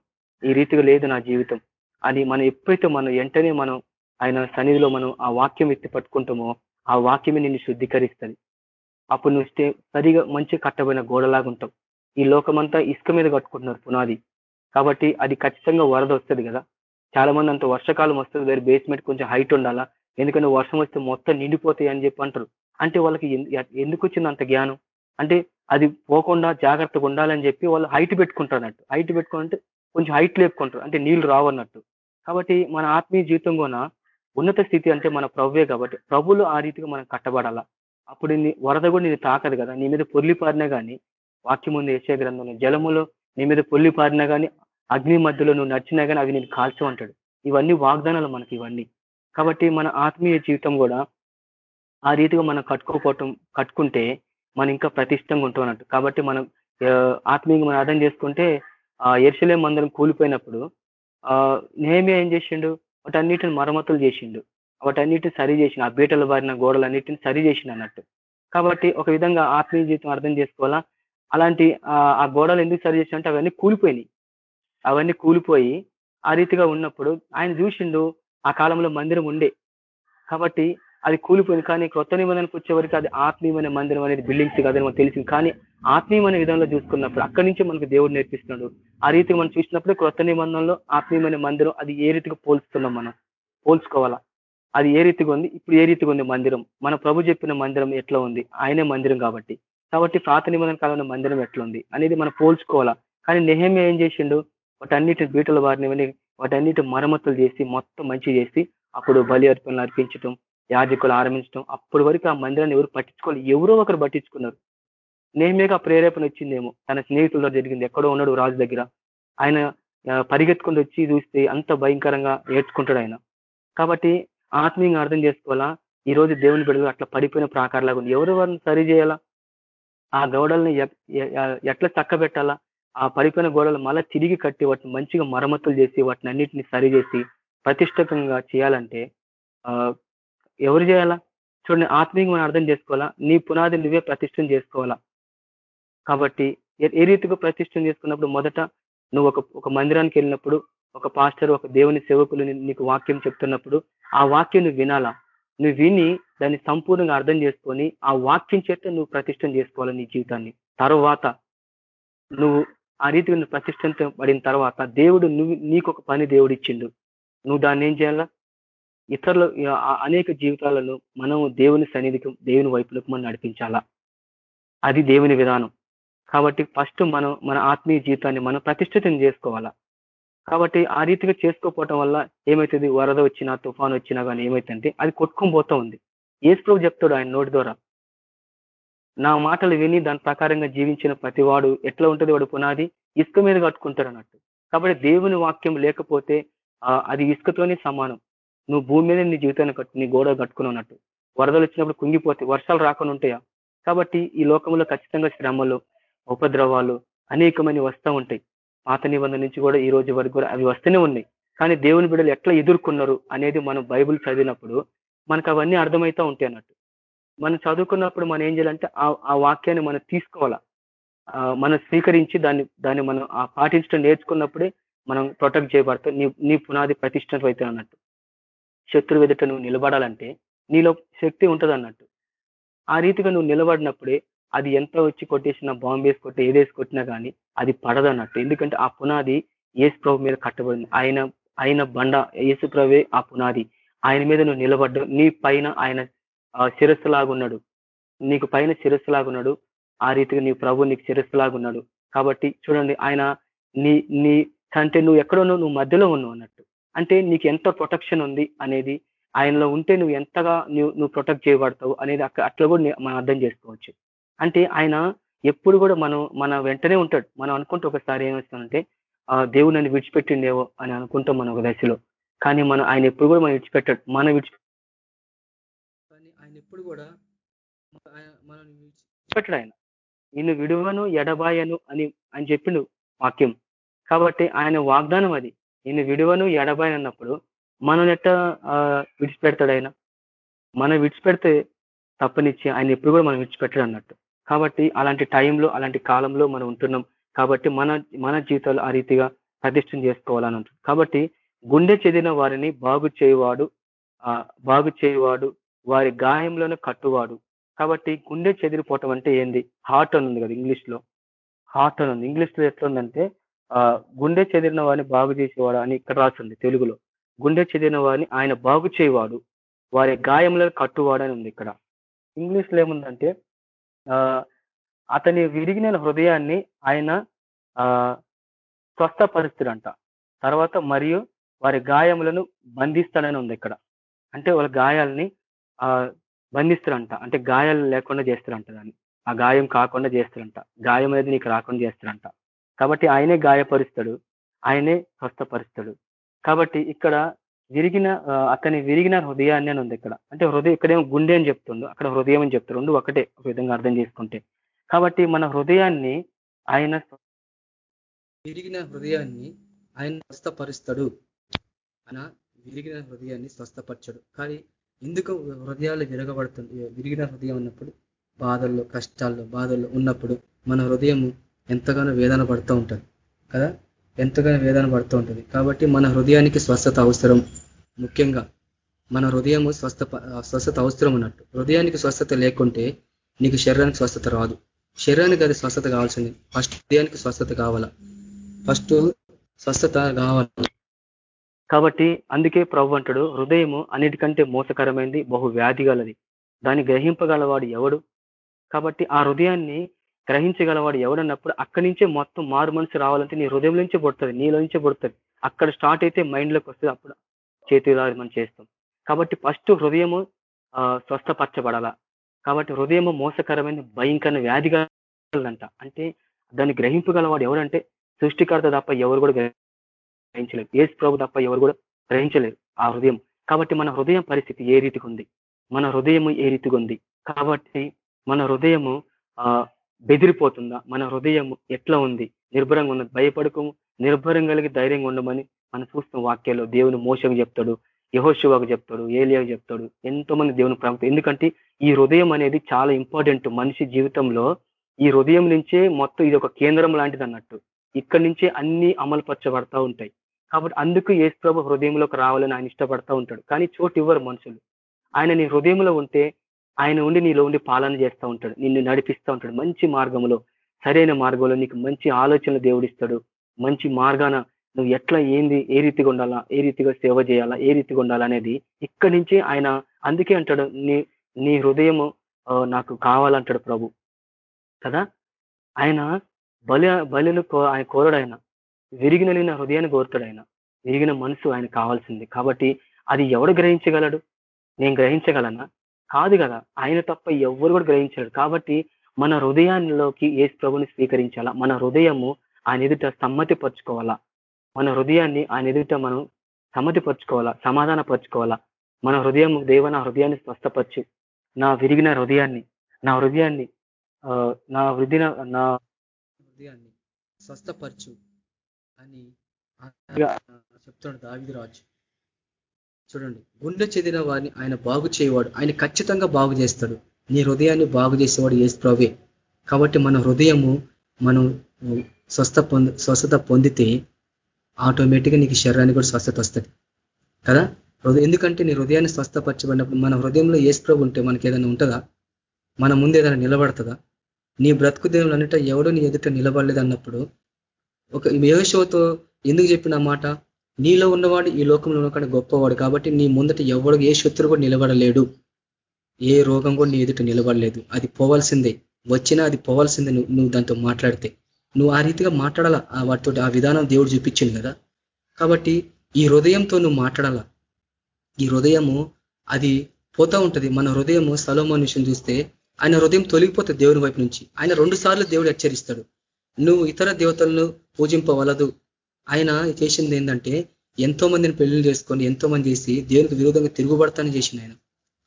ఈ రీతిగా లేదు నా జీవితం. అని మనం ఎప్పుడైతే మనం వెంటనే మనం ఆయన సన్నిధిలో మనం ఆ వాక్యం ఎత్తి పట్టుకుంటామో ఆ వాక్యమే నిన్ను శుద్ధీకరిస్తుంది. అప్పుడు నువ్వు స్టే సరిగా మంచి కట్టబడిన గోడలాగా ఉంటావు. ఈ లోకమంతా ఇసుక మీద కట్టుకుంటున్నారు పునాది. కాబట్టి అది ఖచ్చితంగా వరద వస్తుంది కదా. చాలా మంది అంత వర్షాకాలం వస్తుంది వేరే బేస్మెంట్ కొంచెం హైట్ ఉండాలా? ఎందుకంటే వర్షం వస్తే మొత్తం నిండిపోతాయి అని చెప్పి అంటారు. అంటే వాళ్ళకి ఎందుకు వచ్చింది అంత జ్ఞానం? అంటే అది పోకుండా జాగ్రత్తగా ఉండాలని చెప్పి వాళ్ళు హైట్ పెట్టుకుంటారన్నట్టు హైట్ పెట్టుకుంటే కొంచెం హైట్ లేపుకుంటారు. అంటే నీళ్ళు రావన్నట్టు కాబట్టి మన ఆత్మీయ జీవితం కూడా ఉన్నత స్థితి అంటే మన ప్రభువే కాబట్టి ప్రభులు ఆ రీతిగా మనం కట్టబడాలా? అప్పుడు నీ వరద కూడా నేను తాకదు కదా. నీ మీద పొర్లిపారినా కానీ వాక్యం ఉంది ఏషే గ్రంథంలో జలములో నీ మీద పొల్లిపారినా కానీ అగ్ని మధ్యలో నువ్వు నడిచినా కానీ అవి నేను కాల్చమంటాడు ఇవన్నీ వాగ్దానాలు మనకి ఇవన్నీ. కాబట్టి మన ఆత్మీయ జీవితం కూడా ఆ రీతిగా మనం కట్టుకోపోవటం కట్టుకుంటే మనం ఇంకా ప్రతిష్టంగా ఉంటాం అన్నట్టు. కాబట్టి మనం ఆత్మీయంగా మనం అర్థం చేసుకుంటే ఆ ఎరుసలేం మందరం కూలిపోయినప్పుడు ఆ ఏం చేసిండు? వాటన్నిటిని మరమ్మతులు చేసిండు. వాటన్నిటిని సరి చేసిన ఆ బీటలు బారిన గోడలన్నిటిని సరి చేసిండు అన్నట్టు. కాబట్టి ఒక విధంగా ఆత్మీయ జీవితం అర్థం చేసుకోవాలా? అలాంటి ఆ గోడలు ఎందుకు సరి చేసినంటే అవన్నీ కూలిపోయినాయి. అవన్నీ కూలిపోయి ఆ రీతిగా ఉన్నప్పుడు ఆయన చూసిండు ఆ కాలంలో మందిరం ఉండే. కాబట్టి అది కూలిపోయింది. కానీ కొత్త నిబంధనకు వచ్చేవరకు అది ఆత్మీయమైన మందిరం అనేది బిల్డింగ్స్ కాదని మనకు తెలిసింది. కానీ ఆత్మీయమైన విధంలో చూసుకున్నప్పుడు అక్కడి నుంచి మనకు దేవుడు నేర్పిస్తున్నాడు. ఆ రీతి మనం చూసినప్పుడు క్రొత్త నిబంధనలో ఆత్మీయమైన మందిరం అది ఏ రీతిగా పోల్చుతున్నాం మనం? పోల్చుకోవాలా? అది ఏ రీతిగా ఉంది? ఇప్పుడు ఏ రీతిగా ఉంది మందిరం? మన ప్రభు చెప్పిన మందిరం ఎట్లా ఉంది? ఆయనే మందిరం కాబట్టి. కాబట్టి పాత నిబంధన కాలంలో మందిరం ఎట్లా ఉంది? అనేది మనం పోల్చుకోవాలా? కానీ నెహమే ఏం చేసిండు? వాటన్నిటి బీటల వారిని వాటన్నిటి మరమ్మతులు చేసి మొత్తం మంచి చేసి అప్పుడు బలి అర్పణలు అర్పించటం యాజకులు ఆరంభించడం అప్పటి వరకు ఆ మందిరాన్ని ఎవరు పట్టించుకోవాలి ఎవరో ఒకరు పట్టించుకున్నారు. నేమేగా ప్రేరేపణ వచ్చిందేమో. తన స్నేహితుల్లో జరిగింది. ఎక్కడో ఉన్నాడు రాజు దగ్గర. ఆయన పరిగెత్తుకుని వచ్చి చూస్తే అంత భయంకరంగా నేర్చుకుంటాడు ఆయన. కాబట్టి ఆత్మీయంగా అర్థం చేసుకోవాలా? ఈ రోజు దేవుని బిడ్డలు అట్లా పడిపోయిన ప్రాకారలాగా ఉంది. ఎవరు వారిని సరి చేయాలా? ఆ గోడల్ని ఎట్లా చక్కబెట్టాలా? ఆ పడిపోయిన గోడలు మళ్ళీ తిరిగి కట్టి వాటిని మంచిగా మరమ్మతులు చేసి వాటిని అన్నిటిని సరి చేసి ప్రతిష్టకంగా చేయాలంటే ఆ ఎవరు చేయాలా? చూడండి ఆత్మీయంగా మనం అర్థం చేసుకోవాలా? నీ పునాది నువ్వే ప్రతిష్టం చేసుకోవాలా? కాబట్టి ఏ- ఏ రీతిగా ప్రతిష్టం చేసుకున్నప్పుడు మొదట నువ్వు ఒక ఒక మందిరానికి వెళ్ళినప్పుడు ఒక పాస్టర్ ఒక దేవుని సేవకులు నీకు వాక్యం చెప్తున్నప్పుడు ఆ వాక్యం నువ్వు వినాలా? నువ్వు విని దాన్ని సంపూర్ణంగా అర్థం చేసుకొని ఆ వాక్యం చేత నువ్వు ప్రతిష్టం చేసుకోవాలి నీ జీవితాన్ని? తర్వాత నువ్వు ఆ రీతిగా నువ్వు పడిన తర్వాత దేవుడు నువ్వు నీకు ఒక పని దేవుడు ఇచ్చిండు నువ్వు దాన్ని ఏం చేయాలా? ఇతరుల ఆ- అనేక జీవితాలలో మనం దేవుని సన్నిధికి దేవుని వైపులకు మనం నడిపించాలా? అది దేవుని విధానం. కాబట్టి ఫస్ట్ మనం మన ఆత్మీయ జీవితాన్ని మనం ప్రతిష్ఠితం చేసుకోవాలా? కాబట్టి ఆ రీతిగా చేసుకోపోవటం వల్ల ఏమవుతుంది వరద వచ్చినా తుఫాన్ వచ్చినా కానీ ఏమవుతుందంటే అది కొట్టుకొని పోతా ఉంది. ఏసుప్రభు చెప్తాడు ఆయన నోటి ద్వారా. నా మాటలు విని దాని ప్రకారంగా జీవించిన ప్రతివాడు ఎట్లా ఉంటుంది? వాడు పునాది ఇసుక మీద కట్టుకుంటాడు అన్నట్టు. కాబట్టి దేవుని వాక్యం లేకపోతే అది ఇసుకతోనే సమానం. నువ్వు భూమి మీద నీ జీవితాన్ని కట్టు నీ గోడ కట్టుకుని ఉన్నట్టు. వరదలు వచ్చినప్పుడు కుంగిపోతాయి వర్షాలు రాకుండా ఉంటాయా? కాబట్టి ఈ లోకంలో ఖచ్చితంగా శ్రమలు ఉపద్రవాలు అనేకమైన వస్తూ ఉంటాయి. పాత నిబంధన నుంచి కూడా ఈ రోజు వరకు కూడా అవి వస్తూనే ఉన్నాయి. కానీ దేవుని బిడ్డలు ఎట్లా ఎదుర్కొన్నారు అనేది మనం బైబిల్ చదివినప్పుడు మనకు అవన్నీ అర్థమవుతూ ఉంటాయి అన్నట్టు. మనం చదువుకున్నప్పుడు మనం ఏం చేయాలంటే ఆ వాక్యాన్ని మనం తీసుకోవాలా? మనం స్వీకరించి దాన్ని దాన్ని మనం ఆ పాటించడం నేర్చుకున్నప్పుడే మనం ప్రొటెక్ట్ చేయబడతాం. నీ నీ పునాది ప్రతిష్టం అయితే అన్నట్టు. శత్రు ఎదుట నువ్వు నిలబడాలంటే నీలో శక్తి ఉంటుంది అన్నట్టు ఆ రీతిగా నువ్వు నిలబడినప్పుడే అది ఎంత వచ్చి కొట్టేసినా బాంబు వేసి కొట్టి ఏదేసి కొట్టినా కానీ అది పడదు అన్నట్టు ఎందుకంటే ఆ పునాది ఏసు ప్రభు మీద కట్టబడింది. ఆయన ఆయన బండ యేసు ప్రభే ఆ పునాది. ఆయన మీద నువ్వు నిలబడ్డ నీ పైన ఆయన శిరస్సు లాగున్నాడు నీకు పైన శిరస్సు లాగున్నాడు ఆ రీతిగా నీ ప్రభు నీకు శిరస్సు లాగున్నాడు కాబట్టి చూడండి ఆయన నీ నీ కంటే నువ్వు ఎక్కడో నువ్వు మధ్యలో ఉన్నావు అన్నట్టు. అంటే నీకు ఎంత ప్రొటెక్షన్ ఉంది అనేది ఆయనలో ఉంటే నువ్వు ఎంతగా నువ్వు నువ్వు ప్రొటెక్ట్ చేయబడతావు అనేది అక్కడ అట్లా కూడా మనం అర్థం చేసుకోవచ్చు. అంటే ఆయన ఎప్పుడు కూడా మనం మన వెంటనే ఉంటాడు. మనం అనుకుంటే ఒకసారి ఏమొస్తుందంటే దేవుడు నన్ను విడిచిపెట్టిండేవో అని అనుకుంటాం మనం ఒక దశలో. కానీ మనం ఆయన ఎప్పుడు కూడా మనం విడిచిపెట్టాడు. మనం విడిచి కానీ ఆయన ఎప్పుడు కూడా మనం విడిచిపెట్టాడు ఆయన. నిన్ను విడువను ఎడబాయను అని అని చెప్పిండు వాక్యం. కాబట్టి ఆయన వాగ్దానం అది. నిన్ను విడువను ఎడబాయను అన్నప్పుడు మనం ఎట్ట విడిచిపెడతాడు ఆయన మనం విడిచిపెడితే తప్పనిచ్చి ఆయన ఎప్పుడు కూడా మనం విడిచిపెట్టాడు అన్నట్టు. కాబట్టి అలాంటి టైంలో అలాంటి కాలంలో మనం ఉంటున్నాం. కాబట్టి మన మన జీవితాలు ఆ రీతిగా ప్రతిష్టం చేసుకోవాలని ఉంటుంది కాబట్టి గుండె చెదిన వారిని బాగు చేయవాడు బాగు చేయవాడు వారి గాయంలోనే కట్టువాడు. కాబట్టి గుండె చెదిరిపోవటం అంటే ఏంది? హార్ట్ అని ఉంది కదా ఇంగ్లీష్లో హార్ట్ అని ఉంది. ఇంగ్లీష్లో ఎట్లుందంటే గుండె చెదిరిన వారిని బాగు చేసేవాడు అని ఇక్కడ రాసింది తెలుగులో. గుండె చెదిరిన వారిని ఆయన బాగు చేయవాడు వారి గాయంలో కట్టువాడు అని ఉంది ఇక్కడ. ఇంగ్లీష్లో ఏముందంటే అతని విరిగిన హృదయాన్ని ఆయన స్వస్థపరుస్తుడంట. తర్వాత మరియు వారి గాయములను బంధిస్తాడని ఉంది ఇక్కడ. అంటే వాళ్ళ గాయాలని ఆ బంధిస్తారంట అంటే గాయాలు లేకుండా చేస్తారంట దాన్ని. ఆ గాయం కాకుండా చేస్తారంట గాయం అనేది నీకు రాకుండా చేస్తారంట కాబట్టి ఆయనే గాయపరుస్తాడు. ఆయనే స్వస్థపరుస్తాడు. కాబట్టి ఇక్కడ విరిగిన అతని విరిగిన హృదయాన్ని అని ఉంది ఇక్కడ. అంటే హృదయం ఇక్కడేమో గుండె అని చెప్తుండు. అక్కడ హృదయం అని చెప్తుండు రెండు ఒకటే ఒక విధంగా అర్థం చేసుకుంటే. కాబట్టి మన హృదయాన్ని ఆయన విరిగిన హృదయాన్ని ఆయన స్వస్థపరుస్తాడు. ఆయన విరిగిన హృదయాన్ని స్వస్థపరచడు. కానీ ఎందుకు హృదయాలు విరగబడుతుంది విరిగిన హృదయం ఉన్నప్పుడు బాధల్లో కష్టాల్లో బాధల్లో ఉన్నప్పుడు మన హృదయం ఎంతగానో వేదన పడుతూ ఉంటుంది కదా? ఎంతగానో వేదన పడుతూ ఉంటుంది. కాబట్టి మన హృదయానికి స్వస్థత అవసరం ముఖ్యంగా మన హృదయము స్వస్థ స్వస్థత అవసరం అన్నట్టు. హృదయానికి స్వస్థత లేకుంటే నీకు శరీరానికి స్వస్థత రాదు. శరీరానికి అది స్వస్థత కావాల్సింది. ఫస్ట్ హృదయానికి స్వస్థత కావాలా? ఫస్ట్ స్వస్థత కావాలి? కాబట్టి అందుకే ప్రభు అంటాడు హృదయము అన్నిటికంటే మోసకరమైంది బహు వ్యాధి గలది. దాన్ని గ్రహింపగలవాడు ఎవడు? కాబట్టి ఆ హృదయాన్ని గ్రహించగలవాడు ఎవడన్నప్పుడు అక్కడి నుంచే మొత్తం మారు మనసు రావాలంటే నీ హృదయం నుంచే పుడుతుంది నీలో నుంచే పుడుతుంది. అక్కడ స్టార్ట్ అయితే మైండ్లోకి వస్తుంది అప్పుడు చేతిలో మనం చేస్తాం. కాబట్టి ఫస్ట్ హృదయము స్వస్థపరచబడాల? కాబట్టి హృదయము మోసకరమైన భయంకరమైన వ్యాధి అంట అంటే దాన్ని గ్రహింపగలవాడు ఎవరంటే సృష్టికర్త తప్ప ఎవరు కూడా గ్రహించలేరు ఏసు ప్రభు తప్ప ఎవరు కూడా గ్రహించలేరు ఆ హృదయం. కాబట్టి మన హృదయం పరిస్థితి ఏ రీతిగా ఉంది? మన హృదయము ఏ రీతిగా ఉంది? కాబట్టి మన హృదయము బెదిరిపోతుందా? మన హృదయం ఎట్లా ఉంది? నిర్భరంగా ఉన్నది. భయపడకము. నిర్భరం కలిగి ధైర్యంగా ఉండమని మనం చూస్తున్న వాక్యాల్లో దేవుని మోసకు చెప్తాడు. యహోశివాకు చెప్తాడు. ఏలియాకు చెప్తాడు. ఎంతో మంది దేవుని ప్రాంతం. ఎందుకంటే ఈ హృదయం అనేది చాలా ఇంపార్టెంట్ మనిషి జీవితంలో. ఈ హృదయం నుంచే మొత్తం ఇది ఒక కేంద్రం లాంటిది అన్నట్టు. ఇక్కడి నుంచే అన్ని అమలుపరచబడతా ఉంటాయి. కాబట్టి అందుకు ఏసు ప్రభు హృదయంలోకి రావాలని ఆయన ఇష్టపడతా ఉంటాడు. కానీ చోటు ఇవ్వరు మనుషులు. ఆయన నీ హృదయంలో ఉంటే ఆయన ఉండి నీలో ఉండి పాలన చేస్తూ ఉంటాడు నిన్ను నడిపిస్తూ ఉంటాడు. మంచి మార్గంలో సరైన మార్గంలో నీకు మంచి ఆలోచనలు దేవుడిస్తాడు మంచి మార్గాన నువ్వు ఎట్లా ఏంది ఏ రీతిగా ఉండాలా ఏ రీతిగా సేవ చేయాలా ఏ రీతిగా ఉండాలా అనేది ఇక్కడి నుంచి ఆయన అందుకే అంటాడు నీ నీ హృదయము నాకు కావాలంటాడు ప్రభు. కదా? ఆయన బలి బలులు ఆయన కోరడు ఆయన. విరిగిన హృదయాన్ని కోరుతాడు ఆయన. విరిగిన మనసు ఆయన కావాల్సింది. కాబట్టి అది ఎవడు గ్రహించగలడు? నేను గ్రహించగలనా? కాదు కదా. ఆయన తప్ప ఎవరు కూడా గ్రహించలేడు కాబట్టి మన హృదయాల్లోకి ఏ ప్రభుని స్వీకరించాలా? మన హృదయము ఆయన ఎదుట సమ్మతి పరుచుకోవాలా మన హృదయాన్ని ఆయన ఎదుట మనం సమ్మతి పరుచుకోవాలా సమాధాన పరుచుకోవాలా మన హృదయం దేవ నా హృదయాన్ని స్వస్థపరచు. నా విరిగిన హృదయాన్ని నా హృదయాన్ని నా హృదయ నా హృదయాన్ని స్వస్థపరచు అని చెప్తాడు దావిది రాజు. చూడండి గుండె చెదిన వారిని ఆయన బాగు చేయవాడు ఆయన ఖచ్చితంగా బాగు చేస్తాడు. నీ హృదయాన్ని బాగు చేసేవాడు ఏసు ప్రభే కాబట్టి మన హృదయము మనం స్వస్థ పొంది స్వస్థత పొందితే ఆటోమేటిక్గా నీకు శరీరానికి కూడా స్వస్థత వస్తుంది. కదా? హృదయం ఎందుకంటే నీ హృదయాన్ని స్వస్థపరచబడినప్పుడు మన హృదయంలో ఏసు ప్రభు ఉంటే మనకి ఏదైనా ఉంటుందా? మన ముందు ఏదైనా నిలబడుతుందా? నీ బ్రతుకు దేవులు అన్నట్టు ఎవడో నీ ఎదుట నిలబడలేదు అన్నప్పుడు ఒక యోగశోతో ఎందుకు చెప్పిన మాట? నీలో ఉన్నవాడు ఈ లోకంలో ఉన్నవాడు గొప్పవాడు కాబట్టి నీ ముందట ఎవడు ఏ శత్రువు కూడా నిలబడలేడు. ఏ రోగం కూడా నీ ఎదుట నిలబడలేదు. అది పోవాల్సిందే. వచ్చినా అది పోవాల్సిందే నువ్వు దాంతో మాట్లాడితే. నువ్వు ఆ రీతిగా మాట్లాడాలా? వాటితో ఆ విధానం దేవుడు చూపించింది కదా. కాబట్టి ఈ హృదయంతో నువ్వు మాట్లాడాలా? ఈ హృదయము అది పోతా ఉంటుంది. మన హృదయము సలోమోన్ విషయం చూస్తే ఆయన హృదయం తొలగిపోతుంది దేవుని వైపు నుంచి. ఆయన రెండు సార్లు దేవుడు హెచ్చరిస్తాడు. నువ్వు ఇతర దేవతలను పూజింపవలదు. ఆయన చేసింది ఏంటంటే ఎంతో మందిని పెళ్ళి చేసుకొని ఎంతో మంది చేసి దేవునికి విరోధంగా తిరుగుబడతానని చేసింది ఆయన.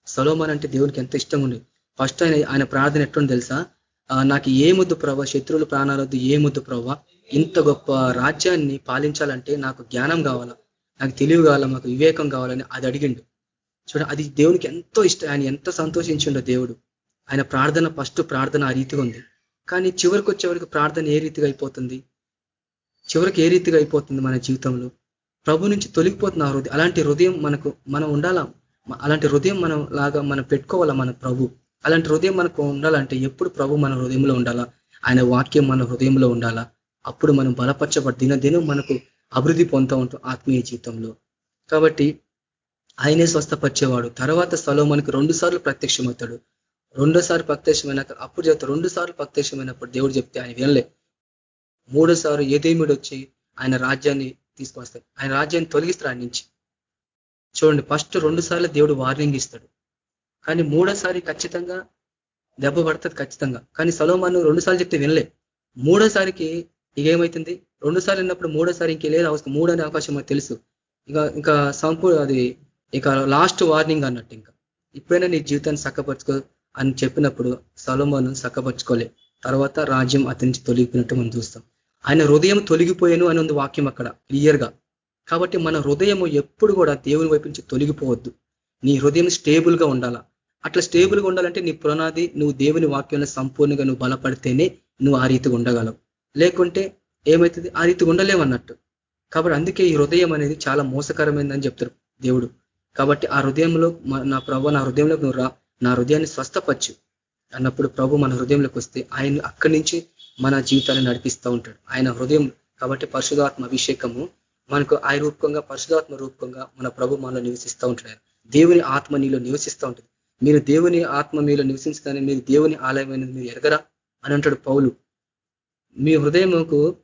సలోమాన్ అంటే దేవునికి ఎంత ఇష్టం ఉండేది ఫస్ట్ ఆయన ఆయన ప్రార్థన ఎట్లుంది తెలుసా? నాకు ఏ ముద్దు ప్రభావ శత్రువులు ప్రాణాలొద్దు ఏ ముద్దు ప్రభావ ఇంత గొప్ప రాజ్యాన్ని పాలించాలంటే నాకు జ్ఞానం కావాలా? నాకు తెలివి కావాలా? మాకు వివేకం కావాలని అది అడిగిండు. చూడ అది దేవునికి ఎంతో ఇష్టం ఆయన ఎంత సంతోషించిండో దేవుడు. ఆయన ప్రార్థన ఫస్ట్ ప్రార్థన ఆ రీతిగా ఉంది. కానీ చివరికి వచ్చేవరకు ప్రార్థన ఏ రీతిగా అయిపోతుంది? చివరికి ఏ రీతిగా అయిపోతుంది మన జీవితంలో? ప్రభు నుంచి తొలగిపోతుంది ఆ హృదయం అలాంటి హృదయం మనకు మనం ఉండాలా? అలాంటి హృదయం మనం లాగా మనం పెట్టుకోవాలా మన ప్రభు? అలాంటి హృదయం మనకు ఉండాలంటే ఎప్పుడు ప్రభు మన హృదయంలో ఉండాలా? ఆయన వాక్యం మన హృదయంలో ఉండాలా? అప్పుడు మనం బలపరచబడి దినదినం మనకు అభివృద్ధి పొందుతూ ఉంటాం ఆత్మీయ జీవితంలో. కాబట్టి ఆయనే స్వస్థపరిచేవాడు. తర్వాత స్థలం మనకు రెండు సార్లు ప్రత్యక్షమవుతాడు. రెండోసారి ప్రత్యక్షమైనాక అప్పుడు చెప్తాడు రెండు సార్లు ప్రత్యక్షమైనప్పుడు దేవుడు చెప్తే ఆయన వినలే. మూడోసారి ఏదేమిడు వచ్చి ఆయన రాజ్యాన్ని తీసుకొస్తాడు ఆయన రాజ్యాన్ని తొలగిస్తాడు ఆయన నుంచి. చూడండి ఫస్ట్ రెండు సార్లు దేవుడు వార్నింగ్ ఇస్తాడు. కానీ మూడోసారి ఖచ్చితంగా దెబ్బ పడుతుంది ఖచ్చితంగా. కానీ సలోమాను రెండు సార్లు చెప్తే వినలే. మూడోసారికి ఇక ఏమవుతుంది రెండు సార్లు విన్నప్పుడు మూడోసారి ఇంకే లేదు అవసరం మూడు అనే అవకాశం మాకు తెలుసు. ఇంకా ఇంకా సంపూ అది ఇక లాస్ట్ వార్నింగ్ అన్నట్టు ఇంకా. ఇప్పుడైనా నీ జీవితాన్ని చక్కపరుచుకో అని చెప్పినప్పుడు సలోమాను చక్కపరుచుకోలే. తర్వాత రాజ్యం అతని నుంచి తొలగిపోయినట్టు మనం చూస్తాం. ఆయన హృదయం తొలగిపోయాను అని ఉంది వాక్యం అక్కడ క్లియర్గా కాబట్టి మన హృదయం ఎప్పుడు కూడా దేవుని వైపు నుంచి తొలగిపోవద్దు. నీ హృదయం స్టేబుల్గా ఉండాలా. అట్లా స్టేబుల్గా ఉండాలంటే నీ పునాది నువ్వు దేవుని వాక్యంలో సంపూర్ణంగా నువ్వు బలపడితేనే నువ్వు ఆ రీతిగా ఉండగలవు. లేకుంటే ఏమవుతుంది ఆ రీతిగా ఉండలేమన్నట్టు కాబట్టి అందుకే ఈ హృదయం అనేది చాలా మోసకరమైందని చెప్తారు దేవుడు. కాబట్టి ఆ హృదయంలో నా ప్రభు నా హృదయంలోకి నువ్వు రా. నా హృదయాన్ని స్వస్థపచ్చు అన్నప్పుడు ప్రభు మన హృదయంలోకి వస్తే ఆయన అక్కడి నుంచి మన జీవితాన్ని నడిపిస్తూ ఉంటాడు. ఆయన హృదయం కాబట్టి పరిశుధాత్మ అభిషేకము మనకు ఆ రూపకంగా పరిశుధాత్మ రూపకంగా మన ప్రభు మనలో నివసిస్తూ ఉంటాడు. దేవుని ఆత్మ నీలో నివసిస్తూ ఉంటుంది. మీరు దేవుని ఆత్మ మీలో నివసించదని మీరు దేవుని ఆలయమైనది మీరు ఎరగరా అని అంటాడు పౌలు. మీ హృదయముకు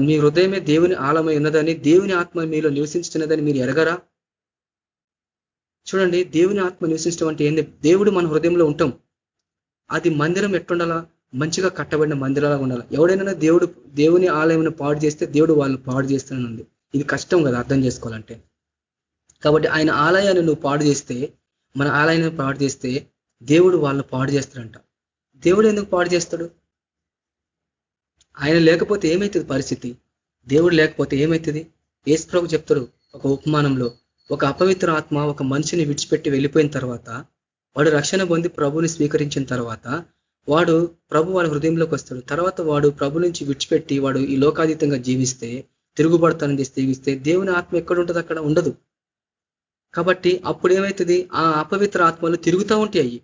మీ హృదయమే దేవుని ఆలమై ఉన్నదని దేవుని ఆత్మ మీలో నివసించుతున్నదని మీరు ఎరగరా? చూడండి దేవుని ఆత్మ నివసించడం అంటే ఏంది? దేవుడు మన హృదయంలో ఉంటాం. అది మందిరం ఎట్టుండాలా? మంచిగా కట్టబడిన మందిరాలా ఉండాలి. ఎవడైనా దేవుడు దేవుని ఆలయం పాడు చేస్తే దేవుడు వాళ్ళు పాడు చేస్తానండి. ఇది కష్టం కదా అర్థం చేసుకోవాలంటే. కాబట్టి ఆయన ఆలయాన్ని నువ్వు పాడు చేస్తే మన ఆలయాన్ని పాడు చేస్తే దేవుడు వాళ్ళు పాడు చేస్తాడంట. దేవుడు ఎందుకు పాడు చేస్తాడు? ఆయన లేకపోతే ఏమవుతుంది పరిస్థితి? దేవుడు లేకపోతే ఏమవుతుంది ఏసు ప్రభు చెప్తాడు ఒక ఉపమానంలో ఒక అపవిత్ర ఆత్మ ఒక మనిషిని విడిచిపెట్టి వెళ్ళిపోయిన తర్వాత వాడు రక్షణ పొంది ప్రభుని స్వీకరించిన తర్వాత వాడు ప్రభు వాళ్ళ హృదయంలోకి వస్తాడు. తర్వాత వాడు ప్రభు నుంచి విడిచిపెట్టి వాడు ఈ లోకాతీతంగా జీవిస్తే తిరుగుబడతానని చేసి జీవిస్తే దేవుని ఆత్మ ఎక్కడ ఉంటుంది అక్కడ? ఉండదు. కాబట్టి అప్పుడు ఏమవుతుంది ఆ అపవిత్ర ఆత్మలు తిరుగుతూ ఉంటాయి.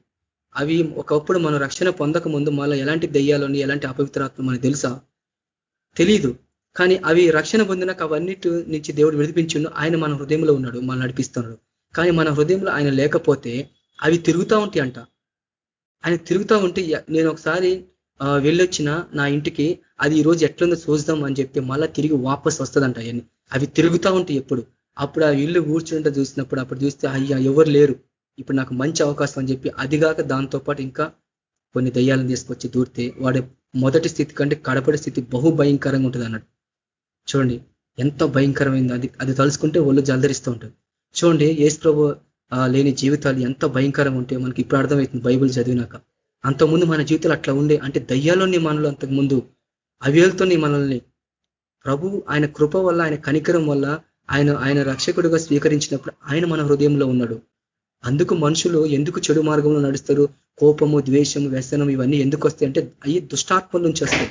అవి అవి ఒకప్పుడు మనం రక్షణ పొందక ముందు మళ్ళీ ఎలాంటి దెయ్యాలని ఎలాంటి అపవిత్ర ఆత్మ మనకు తెలుసా? తెలీదు. కానీ అవి రక్షణ పొందినాక అవన్నిటి నుంచి దేవుడు విడిపించిండు ఆయన మన హృదయంలో ఉన్నాడు మనం నడిపిస్తున్నాడు. కానీ మన హృదయంలో ఆయన లేకపోతే అవి తిరుగుతూ ఉంటాయి అంట ఆయన తిరుగుతూ ఉంటే నేను ఒకసారి వెళ్ళొచ్చిన నా ఇంటికి అది ఈ రోజు ఎట్లుందో చూద్దాం అని చెప్పి మళ్ళీ తిరిగి వాపస్ వస్తుందంట అవన్నీ. అవి తిరుగుతూ ఉంటాయి ఎప్పుడు. అప్పుడు ఆ ఇల్లు కూర్చుంటే చూసినప్పుడు అప్పుడు చూస్తే అయ్యా ఎవరు లేరు. ఇప్పుడు నాకు మంచి అవకాశం అని చెప్పి అదిగాక దాంతోపాటు ఇంకా కొన్ని దయ్యాలను తీసుకొచ్చి దూరితే వాడి మొదటి స్థితి కంటే కడపడి స్థితి బహు భయంకరంగా ఉంటుంది అన్నాడు చూడండి ఎంత భయంకరమైంది అది అది తలుసుకుంటే ఒళ్ళు జలధరిస్తూ ఉంటుంది. చూడండి ఏసు ప్రభు లేని జీవితాలు ఎంత భయంకరంగా ఉంటే మనకి ఇప్పుడు అర్థమవుతుంది బైబుల్ చదివినాక. అంతకుముందు మన జీవితాలు అట్లా ఉండే అంటే దయ్యాలోని మనలో అంతకుముందు అవ్యలతోని మనల్ని ప్రభు ఆయన కృప వల్ల ఆయన కనికరం వల్ల ఆయన ఆయన రక్షకుడుగా స్వీకరించినప్పుడు ఆయన మన హృదయంలో ఉన్నాడు. అందుకు మనుషులు ఎందుకు చెడు మార్గంలో నడుస్తారు? కోపము ద్వేషము వ్యసనం ఇవన్నీ ఎందుకు వస్తాయి అంటే అవి దుష్టాత్మల నుంచి వస్తాయి.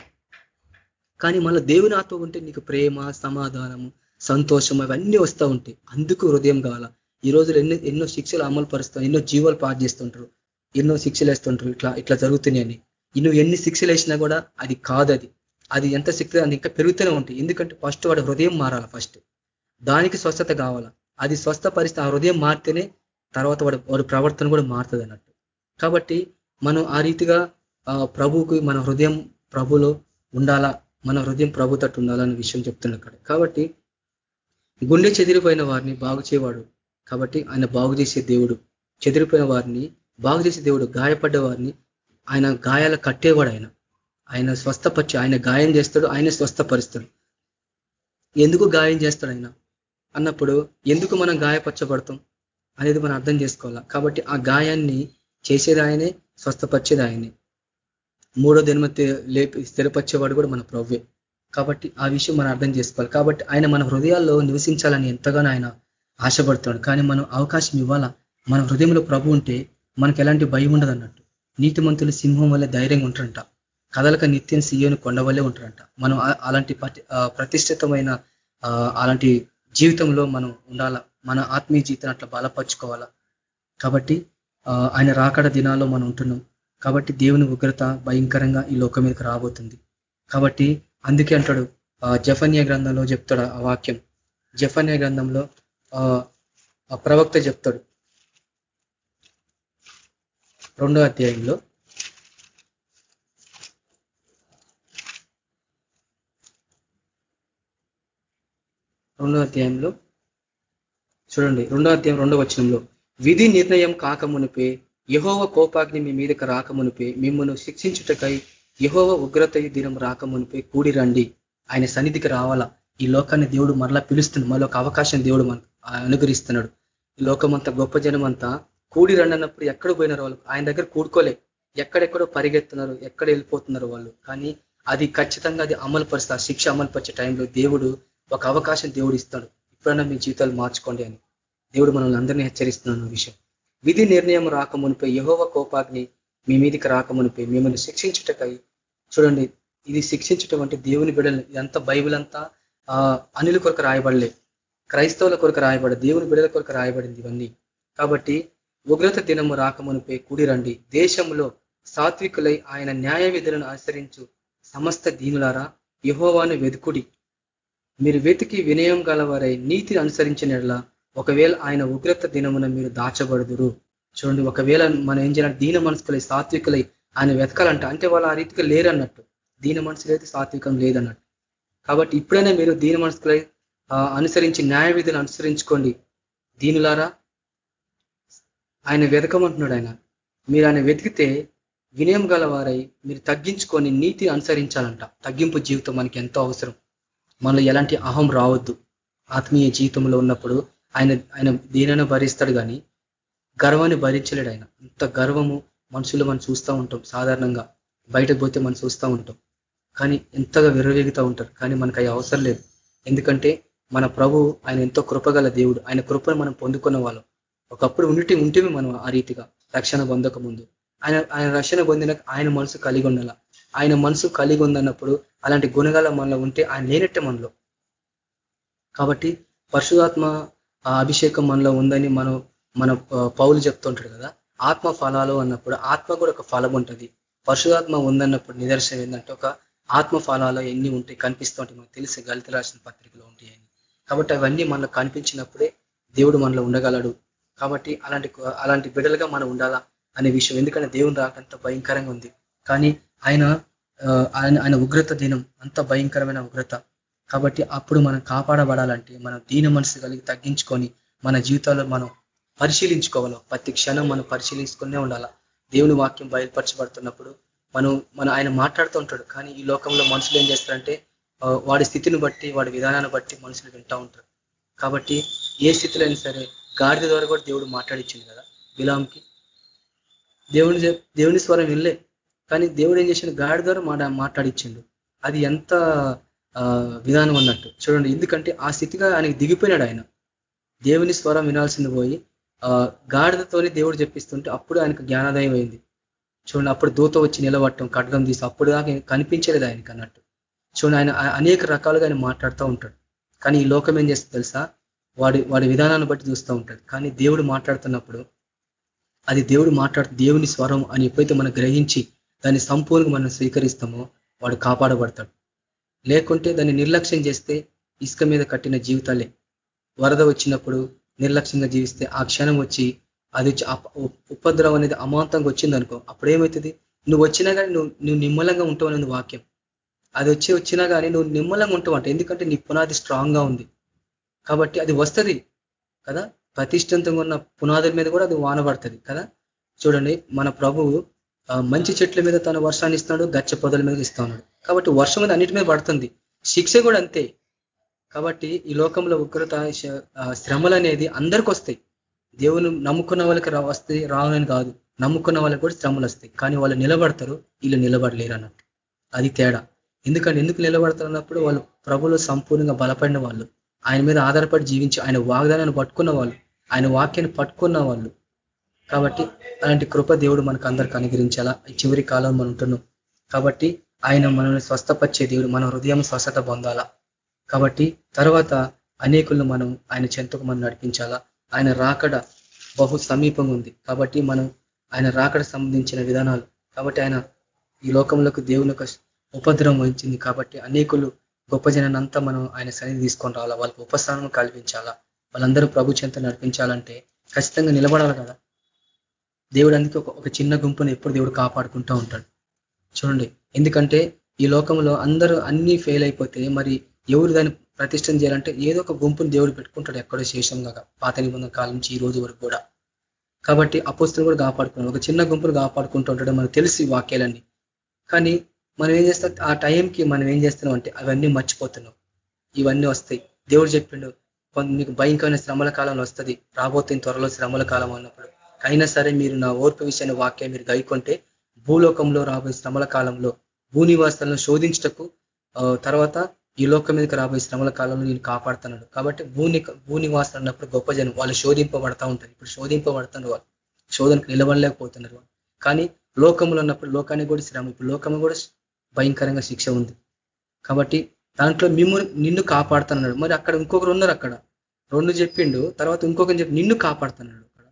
కానీ మళ్ళీ దేవుని ఆత్మ ఉంటే నీకు ప్రేమ సమాధానము సంతోషం అవన్నీ వస్తూ ఉంటాయి. అందుకు హృదయం కావాలా? ఈ రోజులు ఎన్నో ఎన్నో శిక్షలు అమలు పరుస్తాం ఎన్నో జీవాలు పాటు చేస్తుంటారు ఎన్నో శిక్షలు వేస్తుంటారు ఇట్లా ఇట్లా జరుగుతున్నాయని. నువ్వు ఎన్ని శిక్షలు వేసినా కూడా అది కాదు అది. అది ఎంత శక్తి అది ఇంకా పెరుగుతూనే ఉంటాయి. ఎందుకంటే ఫస్ట్ వాడు హృదయం మారాలి ఫస్ట్ దానికి స్వస్థత కావాలా? అది స్వస్థ పరిస్థితి ఆ హృదయం మారితేనే తర్వాత వాడు వాడి ప్రవర్తన కూడా మారుతుంది అన్నట్టు. కాబట్టి మనం ఆ రీతిగా ప్రభువుకి మన హృదయం ప్రభులో ఉండాలా? మన హృదయం ప్రభు తట్టు ఉండాలనే విషయం చెప్తున్నాడు అక్కడ. కాబట్టి గుండె చెదిరిపోయిన వారిని బాగు చేయవాడు కాబట్టి ఆయన బాగు చేసే దేవుడు చెదిరిపోయిన వారిని బాగు చేసే దేవుడు గాయపడ్డ వారిని ఆయన గాయాల కట్టేవాడు ఆయన. ఆయన స్వస్థపరిచి ఆయన గాయం చేస్తాడు ఆయన స్వస్థపరుస్తాడు. ఎందుకు గాయం చేస్తాడు ఆయన? అన్నప్పుడు ఎందుకు మనం గాయపరచబడతాం అనేది మనం అర్థం చేసుకోవాలా? కాబట్టి ఆ గాయాన్ని చేసేది ఆయనే స్వస్థపరిచేది ఆయనే. మూడో దినమ లేపి స్థిరపరిచేవాడు కూడా మన ప్రవ్వే. కాబట్టి ఆ విషయం మనం అర్థం చేసుకోవాలి. కాబట్టి ఆయన మన హృదయాల్లో నివసించాలని ఎంతగానో ఆయన ఆశపడుతున్నాడు. కానీ మనం అవకాశం ఇవ్వాలా? మన హృదయంలో ప్రభు ఉంటే మనకు ఎలాంటి భయం ఉండదు అన్నట్టు. నీతిమంతులు సింహం వల్ల ధైర్యంగా ఉంటారంట. కదలక నిత్యం సీయోని కొండ వల్లే ఉంటారంట. మనం అలాంటి ప్రతిష్ఠితమైన అలాంటి జీవితంలో మనం ఉండాలా? మన ఆత్మీయ జీవితాన్ని అట్లా బలపరుచుకోవాలా? కాబట్టి ఆయన రాకడ దినాల్లో మనం ఉంటున్నాం. కాబట్టి దేవుని ఉగ్రత భయంకరంగా ఈ లోకం మీదకి రాబోతుంది. కాబట్టి అందుకే అంటాడు జఫన్య గ్రంథంలో చెప్తాడు ఆ వాక్యం. జఫన్య గ్రంథంలో ఆ ప్రవక్త చెప్తాడు. రెండో అధ్యాయంలో. రెండో అధ్యాయంలో. చూడండి రెండో అధ్యాయం రెండో వచనంలో. విధి నిర్ణయం కాకమునిపే యహోవ కోపాగ్ని మీ మీదకి రాకమునిపే మిమ్మల్ని శిక్షించుటకై యహోవ ఉగ్రత దినం రాకమునిపే కూడి రండి. ఆయన సన్నిధికి రావాలా? ఈ లోకాన్ని దేవుడు మరలా పిలుస్తుంది మరొక అవకాశం దేవుడు మనకు అనుగ్రహిస్తున్నాడు. ఈ లోకమంతా గొప్ప జనం అంతా కూడి రండి ఎక్కడ పోయినారు వాళ్ళు ఆయన దగ్గర కూడుకోలే. ఎక్కడెక్కడో పరిగెత్తున్నారు ఎక్కడ వెళ్ళిపోతున్నారు వాళ్ళు. కానీ అది ఖచ్చితంగా అది అమలు పరిస్థితి శిక్ష అమలు పరిచే టైంలో దేవుడు ఒక అవకాశం దేవుడు ఇస్తాడు. ఇప్పుడన్నా మీ జీవితాలు మార్చుకోండి అని. దేవుడు మనల్ని అందరినీ హెచ్చరిస్తున్నాను విషయం. విధి నిర్ణయం రాకమునిపై యహోవ కోపాగ్ని మీ మీదికి రాకమునిపై మిమ్మల్ని శిక్షించుటకై చూడండి ఇది శిక్షించటం అంటే దేవుని బిడలు ఇదంతా బైబిల్ అంతా అనిల కొరకు రాయబడలే. క్రైస్తవుల కొరకు రాయబడి దేవుని బిడల కొరకు రాయబడింది ఇవన్నీ. కాబట్టి ఉగ్రత దినము రాకమునిపై కూడి రండి దేశంలో సాత్వికులై ఆయన న్యాయ విధులను ఆచరించు సమస్త దీనులారా యహోవాను వెదుకుడి మీరు వెతికి వినయం గలవారై నీతిని అనుసరించిన ఒకవేళ ఆయన ఉగ్రత దినమున మీరు దాచబడుదురు. చూడండి ఒకవేళ మనం ఏం చేయాలంటే దీన మనసుకులై సాత్వికులై ఆయన వెతకాలంట అంటే వాళ్ళు ఆ రీతిగా లేరన్నట్టు. దీన మనసులైతే సాత్వికం లేదన్నట్టు. కాబట్టి ఇప్పుడైనా మీరు దీన మనసుకులై అనుసరించి న్యాయ విధులు అనుసరించుకోండి. దీనులారా ఆయన వెతకమంటున్నాడు ఆయన. మీరు ఆయన వెతికితే వినయం గలవారై మీరు తగ్గించుకొని నీతి అనుసరించాలంట. తగ్గింపు జీవితం మనకి ఎంతో అవసరం. మనలో ఎలాంటి అహం రావద్దు. ఆత్మీయ జీవితంలో ఉన్నప్పుడు ఆయన ఆయన దేనైనా భరిస్తాడు కానీ గర్వాన్ని భరించలేడు ఆయన. ఇంత గర్వము మనుషులు మనం చూస్తూ ఉంటాం సాధారణంగా. బయటకు పోతే మనం చూస్తూ ఉంటాం. కానీ ఎంతగా విరవేగుతూ ఉంటారు. కానీ మనకు అవి అవసరం లేదు. ఎందుకంటే మన ప్రభు ఆయన ఎంతో కృపగల దేవుడు. ఆయన కృపను మనం పొందుకున్న వాళ్ళం. ఒకప్పుడు ఉండి ఉంటే మనం ఆ రీతిగా రక్షణ పొందక ముందు. ఆయన ఆయన రక్షణ పొందిన ఆయన మనసు కలిగి ఉండాల. ఆయన మనసు కలిగి ఉందన్నప్పుడు అలాంటి గుణగాల మనలో ఉంటే ఆయన లేనట్టే మనలో. కాబట్టి పరశురాత్మ అభిషేకం మనలో ఉందని మనం మన పౌలు చెప్తుంటాడు కదా. ఆత్మ ఫలాలు అన్నప్పుడు ఆత్మ కూడా ఒక ఫలం ఉంటుంది. పరశురాత్మ ఉందన్నప్పుడు నిదర్శనం ఏంటంటే ఒక ఆత్మ ఫలాలు ఎన్ని ఉంటాయి కనిపిస్తూ ఉంటాయి. మనకు తెలిసి గలిత రాసిన పత్రికలో ఉంటాయి కాబట్టి అవన్నీ మనకు కనిపించినప్పుడే దేవుడు మనలో ఉండగలడు. కాబట్టి అలాంటి అలాంటి బిడలుగా మనం ఉండాలా అనే విషయం. ఎందుకంటే దేవుని రాకంత భయంకరంగా ఉంది. కానీ ఆయన ఆయన ఆయన ఉగ్రత దినం అంత భయంకరమైన ఉగ్రత. కాబట్టి అప్పుడు మనం కాపాడబడాలంటే మనం దీన మనసు కలిగి తగ్గించుకొని మన జీవితాల్లో మనం పరిశీలించుకోవాలి. ప్రతి క్షణం మనం పరిశీలించుకునే ఉండాలా. దేవుని వాక్యం బయలుపరచబడుతున్నప్పుడు మనం మన ఆయన మాట్లాడుతూ ఉంటాడు. కానీ ఈ లోకంలో మనుషులు ఏం చేస్తారంటే వాడి స్థితిని బట్టి వాడి విధానాన్ని బట్టి మనుషులు వింటూ ఉంటారు. కాబట్టి ఏ స్థితిలో అయినా సరే గాడిద ద్వారా కూడా దేవుడు మాట్లాడించింది కదా బిలాంకి దేవుని దేవుని స్వరం వినలే. కానీ దేవుడు ఏం చేసిన గాడి ద్వారా మాట మాట్లాడిచ్చిండు. అది ఎంత విధానం అన్నట్టు. చూడండి ఎందుకంటే ఆ స్థితిగా ఆయనకి దిగిపోయినాడు ఆయన. దేవుని స్వరం వినాల్సింది పోయి గాడిదతోనే దేవుడు చెప్పిస్తుంటే అప్పుడు ఆయనకు జ్ఞానాదాయం అయింది. చూడండి అప్పుడు దూత వచ్చి నిలబట్టం ఖడ్గం తీసి అప్పుడు దాకా కనిపించలేదు ఆయనకి అన్నట్టు. చూడండి ఆయన అనేక రకాలుగా ఆయన మాట్లాడుతూ ఉంటాడు. కానీ ఈ లోకం ఏం చేస్తుంది తెలుసా? వాడి వాడి విధానాన్ని బట్టి చూస్తూ ఉంటాడు. కానీ దేవుడు మాట్లాడుతున్నప్పుడు అది దేవుడు మాట్లాడు దేవుని స్వరం అని ఎప్పుడైతే మనం గ్రహించి దాన్ని సంపూర్ణంగా మనం స్వీకరిస్తామో వాడు కాపాడబడతాడు. లేకుంటే దాన్ని నిర్లక్ష్యం చేస్తే ఇసుక మీద కట్టిన జీవితాలే. వరద వచ్చినప్పుడు నిర్లక్ష్యంగా జీవిస్తే ఆ క్షణం వచ్చి అది ఉపద్రవం అనేది అమాంతంగా వచ్చిందనుకో అప్పుడు ఏమవుతుంది నువ్వు వచ్చినా కానీ నువ్వు నువ్వు నిమ్మలంగా ఉంటావు అనేది వాక్యం. అది వచ్చి వచ్చినా కానీ నువ్వు నిమ్మలంగా ఉంటావు అంటే ఎందుకంటే నీ పునాది స్ట్రాంగ్గా ఉంది. కాబట్టి అది వస్తుంది కదా? ప్రతిష్టంతంగా ఉన్న పునాదుల మీద కూడా అది వానబడుతుంది కదా? చూడండి మన ప్రభువు మంచి చెట్ల మీద తన వర్షాన్ని ఇస్తున్నాడు గచ్చ పొదల మీద ఇస్తున్నాడు కాబట్టి వర్షం మీద అన్నిటి మీద పడుతుంది. శిక్ష కూడా అంతే. కాబట్టి ఈ లోకంలో ఉగ్రత శ్రమలు అనేది అందరికి వస్తాయి. దేవుని నమ్ముకున్న వాళ్ళకి వస్తే రావాలని కాదు. నమ్ముకున్న వాళ్ళకి కూడా శ్రమలు వస్తాయి. కానీ వాళ్ళు నిలబడతారు వీళ్ళు నిలబడలేరు అన్నట్టు. అది తేడా. ఎందుకంటే ఎందుకు నిలబడతారు అన్నప్పుడు వాళ్ళు ప్రభులో సంపూర్ణంగా బలపడిన వాళ్ళు. ఆయన మీద ఆధారపడి జీవించి ఆయన వాగ్దానాన్ని పట్టుకున్న వాళ్ళు ఆయన వాక్యాన్ని పట్టుకున్న వాళ్ళు. కాబట్టి అలాంటి కృప దేవుడు మనకు అందరికి అనుగ్రహించాలా చివరి కాలం మనం ఉంటున్నాం. కాబట్టి ఆయన మనల్ని స్వస్థపరిచే దేవుడు మన హృదయం స్వస్థత పొందాలా. కాబట్టి తర్వాత అనేకులను మనం ఆయన చెంతకు మనం నడిపించాలా. ఆయన రాకడ బహు సమీపంగా ఉంది. కాబట్టి మనం ఆయన రాకడ సంబంధించిన విధానాలు కాబట్టి ఆయన ఈ లోకంలోకి దేవుని ఉపద్రవం వహించింది కాబట్టి అనేకులు గొప్ప జనాన్ని అంతా మనం ఆయన సన్నిధి తీసుకొని రావాలా? వాళ్ళకి ఉపస్థానం కల్పించాలా? వాళ్ళందరూ ప్రభు చెంత నడిపించాలంటే ఖచ్చితంగా నిలబడాలి కదా. దేవుడు అందుకే ఒక చిన్న గుంపును ఎప్పుడు దేవుడు కాపాడుకుంటూ ఉంటాడు. చూడండి ఎందుకంటే ఈ లోకంలో అందరూ అన్ని ఫెయిల్ అయిపోతే మరి ఎవరు దాన్ని ప్రతిష్టం చేయాలంటే ఏదో ఒక గుంపును దేవుడు పెట్టుకుంటాడు ఎక్కడో శేషంగా పాత నిబంధన కాలం నుంచి ఈ రోజు వరకు కూడా. కాబట్టి అపోస్తులు కూడా కాపాడుకున్నాడు. ఒక చిన్న గుంపును కాపాడుకుంటూ ఉంటాడు. మనకు తెలిసి వాక్యాలన్నీ. కానీ మనం ఏం చేస్తాం? ఆ టైంకి మనం ఏం చేస్తున్నాం అంటే అవన్నీ మర్చిపోతున్నాం. ఇవన్నీ వస్తాయి. దేవుడు చెప్పిండు మీకు భయంకరమైన శ్రమల కాలంలో వస్తుంది. రాబోతున్న త్వరలో శ్రమల కాలం అన్నప్పుడు. అయినా సరే మీరు నా ఓర్పు విషయాన్ని వాక్యం మీరు గైకొంటే భూలోకంలో రాబోయే శ్రమల కాలంలో భూనివాసాలను శోధించటకు తర్వాత ఈ లోకం మీదకి రాబోయే శ్రమల కాలంలో నేను కాపాడుతున్నాడు కాబట్టి భూని భూనివాసం అన్నప్పుడు గొప్ప జనం. వాళ్ళు శోధింపబడతా ఉంటారు. ఇప్పుడు శోధింపబడుతున్నారు వాళ్ళు. శోధనకు నిలబడలేకపోతున్నారు కానీ లోకంలో ఉన్నప్పుడు లోకానికి కూడా శ్రమ. ఇప్పుడు లోకము కూడా భయంకరంగా శిక్ష ఉంది. కాబట్టి దాంట్లో మిమ్ము నిన్ను కాపాడుతున్నాడు మరి అక్కడ ఇంకొకరు ఉన్నారు అక్కడ. రెండు చెప్పిండు తర్వాత ఇంకొకరు చెప్పి నిన్ను కాపాడుతున్నాడు అక్కడ.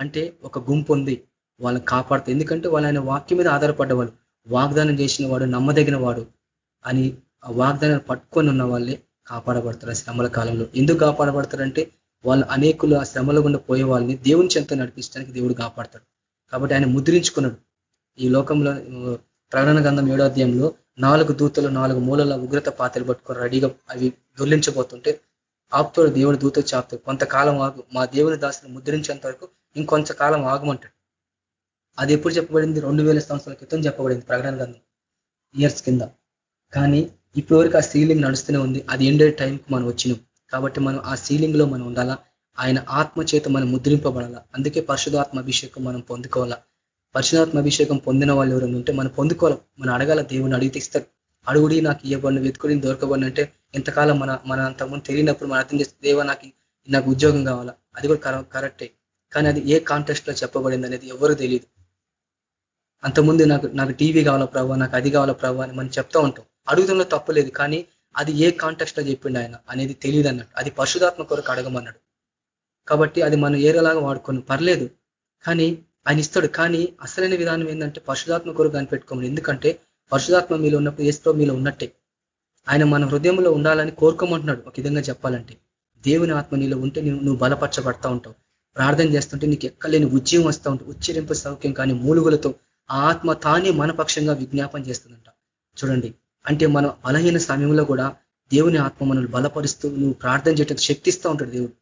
అంటే ఒక గుంపు ఉంది. వాళ్ళని కాపాడుతుంది ఎందుకంటే వాళ్ళు ఆయన వాక్యం మీద ఆధారపడ్డవాళ్ళు. వాగ్దానం చేసిన వాడు నమ్మదగిన వాడు అని ఆ వాగ్దానాన్ని పట్టుకొని ఉన్న వాళ్ళే కాపాడబడతారు శ్రమల కాలంలో. ఎందుకు కాపాడబడతారంటే వాళ్ళు అనేకులు ఆ శ్రమల గుండా పోయే వాళ్ళని దేవుని చెంత నడిపించడానికి దేవుడు కాపాడతాడు. కాబట్టి ఆయన ముద్రించుకున్నాడు. ఈ లోకంలో ప్రకటన గంధం ఏడో అధ్యాయంలో నాలుగు దూతలు నాలుగు మూలల ఉగ్రత పాత్రలు పట్టుకొని రెడీగా అవి దొల్లించబోతుంటే ఆపుతాడు దేవుని దూత చాపుతాడు. కొంతకాలం ఆగు మా దేవుని దాసుని ముద్రించేంత వరకు ఇంకొంతకాలం ఆగమంటాడు. అది ఎప్పుడు చెప్పబడింది? రెండు వేల సంవత్సరాల క్రితం చెప్పబడింది ప్రకటన గంధం ఇయర్స్ కింద. కానీ ఇప్పటివరకు ఆ సీలింగ్ నడుస్తూనే ఉంది. అది ఎండే టైంకి మనం వచ్చినాం. కాబట్టి మనం ఆ సీలింగ్లో మనం ఉండాలా? ఆయన ఆత్మ చేత మనం ముద్రింపబడాలా? అందుకే పరిశుధాత్మ అభిషేకం మనం పొందుకోవాలా? పరిశుధాత్మ అభిషేకం పొందిన వాళ్ళు ఎవరైనా ఉంటే మనం పొందుకోవాలి. మనం అడగాల దేవుని అడిగితే ఇస్తారు అడుగుడి నాకు ఇవ్వబడిన వెతుకుడి దొరకబడిన అంటే ఎంతకాలం మన మన అంతకుముందు తెలియనప్పుడు మనం అర్థం చేస్తే దేవ నాకు నాకు ఉద్యోగం కావాలా? అది కూడా కరెక్టే. కానీ అది ఏ కాంటెక్స్ట్లో చెప్పబడింది అనేది ఎవరు తెలియదు అంతకుముందు నాకు నాకు టీవీ కావాలా ప్రభావ నాకు అది కావాలా ప్రభావ అని మనం చెప్తా ఉంటాం. అడుగుతంలో తప్పలేదు కానీ అది ఏ కాంటెక్స్ట్లో చెప్పిండు ఆయన అనేది తెలియదు అన్నట్టు. అది పరిశుధాత్మ కొరకు అడగమన్నాడు. కాబట్టి అది మనం ఏరేలాగా వాడుకొని. పర్లేదు. కానీ ఆయన ఇస్తాడు. కానీ అసలైన విధానం ఏంటంటే పశుధాత్మ కొరకు కనిపెట్టుకోమని ఎందుకంటే పశుధాత్మ మీలో ఉన్నప్పుడు ఏస్తో మీలో ఉన్నట్టే. ఆయన మన హృదయంలో ఉండాలని కోరుకోమంటున్నాడు. ఒక విధంగా చెప్పాలంటే దేవుని ఆత్మ నీలో ఉంటే నువ్వు బలపరచబడతా ఉంటావు. ప్రార్థన చేస్తుంటే నీకు ఎక్కలేని ఉద్యమం వస్తూ ఉంటావు ఉచ్చరింపు సౌఖ్యం కానీ మూలుగులతో ఆ ఆత్మ తానే మనపక్షంగా విజ్ఞాపన చేస్తుందంట. చూడండి. అంటే మనం బలహీన సమయంలో కూడా దేవుని ఆత్మ మనల్ని బలపరుస్తూ నువ్వు ప్రార్థన చేయటం శక్తిస్తూ ఉంటాడు దేవుడు.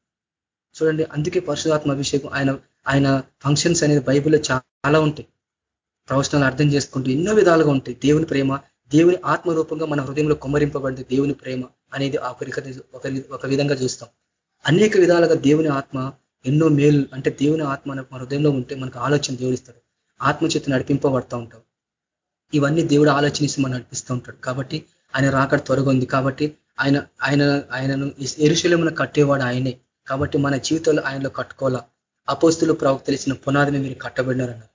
చూడండి. అందుకే పరిశుధాత్మ అభిషేకం ఆయన ఆయన ఫంక్షన్స్ అనేది బైబిల్లో చాలా ఉంటాయి. ప్రవచనాలు అర్థం చేసుకుంటూ ఎన్నో విధాలుగా ఉంటాయి. దేవుని ప్రేమ దేవుని ఆత్మ రూపంగా మన హృదయంలో కుమ్మరింపబడింది దేవుని ప్రేమ అనేది ఒక విధంగా చూస్తాం. అనేక విధాలుగా దేవుని ఆత్మ ఎన్నో మేలు అంటే దేవుని ఆత్మ మన హృదయంలో ఉంటే మనకు ఆలోచన దేవుడిస్తాడు. ఆత్మచేత నడిపింపబడతా ఉంటాం. ఇవన్నీ దేవుడు ఆలోచనిసి మనం నడిపిస్తూ ఉంటాడు. కాబట్టి ఆయన రాకడ త్వరగా ఉంది. కాబట్టి ఆయన ఆయన ఆయనను ఎరుశలేమున కట్టేవాడు ఆయనే. కాబట్టి మన జీవితంలో ఆయనలో కట్టుకోవాలా? అపోస్తులు ప్రభు తెలిసిన పునాదిని మీరు కట్టబడినారన్నారు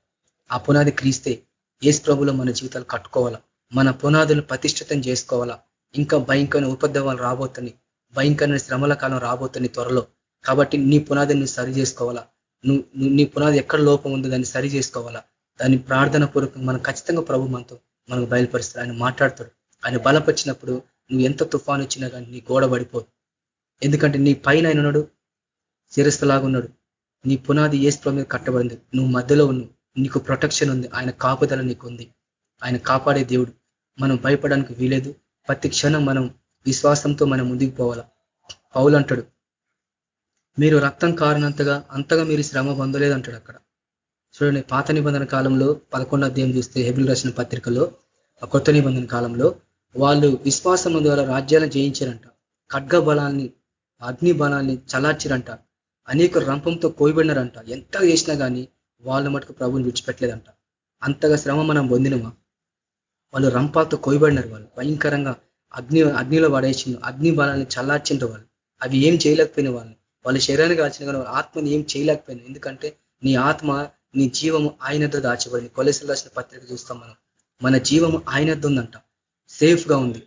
ఆ పునాది క్రీస్తే ఏసు ప్రభులో మన జీవితాలు కట్టుకోవాలా? మన పునాదులు ప్రతిష్ఠితం చేసుకోవాలా? ఇంకా భయంకరమైన ఉపద్రవాలు రాబోతున్నాయి. భయంకరమైన శ్రమల కాలం రాబోతుంది త్వరలో. కాబట్టి నీ పునాదిని నువ్వు సరి చేసుకోవాలా? నువ్వు నీ పునాది ఎక్కడ లోపం ఉందో దాన్ని సరి చేసుకోవాలా? దాన్ని ప్రార్థన పూర్వకంగా మనం ఖచ్చితంగా ప్రభు మనతో మనకు బయలుపరుస్తాడు. ఆయన మాట్లాడతాడు. ఆయన బలపరిచినప్పుడు నువ్వు ఎంత తుఫాన్ వచ్చినా కానీ నీ గోడ పడిపోదు. ఎందుకంటే నీ పైన ఆయన ఉన్నాడు. శిరస్సులాగా ఉన్నాడు. నీ పునాది ఏ స్థలం మీద కట్టబడింది? నువ్వు మధ్యలో ఉన్నావు నీకు ప్రొటెక్షన్ ఉంది. ఆయన కాపుదల నీకు ఉంది. ఆయన కాపాడే దేవుడు. మనం భయపడడానికి వీలేదు. ప్రతి క్షణం మనం విశ్వాసంతో మనం ముందుకు పోవాలా? పౌలు అంటాడు మీరు రక్తం కారినంతగా అంతగా మీరు శ్రమ పొందలేదు అంటాడు అక్కడ. చూడండి పాత నిబంధన కాలంలో పదకొండు అధ్యాయం చూస్తే హెబిల్ రాసిన పత్రికలో కొత్త నిబంధన కాలంలో వాళ్ళు విశ్వాసం ద్వారా రాజ్యాలను జయించారంట. ఖడ్గ బలాన్ని అగ్ని బలాన్ని చలార్చిరంట. అనేక రంపంతో కోయబడినారంట. ఎంత చేసినా కానీ వాళ్ళ మటుకు ప్రభుని విడిచిపెట్టలేదంట. అంతగా శ్రమ మనం పొందినమా? వాళ్ళు రంపాలతో కోయబడినారు వాళ్ళు. భయంకరంగా అగ్ని అగ్నిలో పడేసిండు. అగ్ని బలాన్ని చల్లార్చిండ్రు వాళ్ళు. అవి ఏం చేయలేకపోయిన వాళ్ళు వాళ్ళ శరీరానికి కాల్చిన కానీ ఆత్మని ఏం చేయలేకపోయినా. ఎందుకంటే నీ ఆత్మ నీ జీవము ఆయనతో దాచబడింది. కొలెసలు రాసిన పత్రిక చూస్తాం మనం. మన జీవము ఆయనతో ఉందంట. సేఫ్గా ఉంది.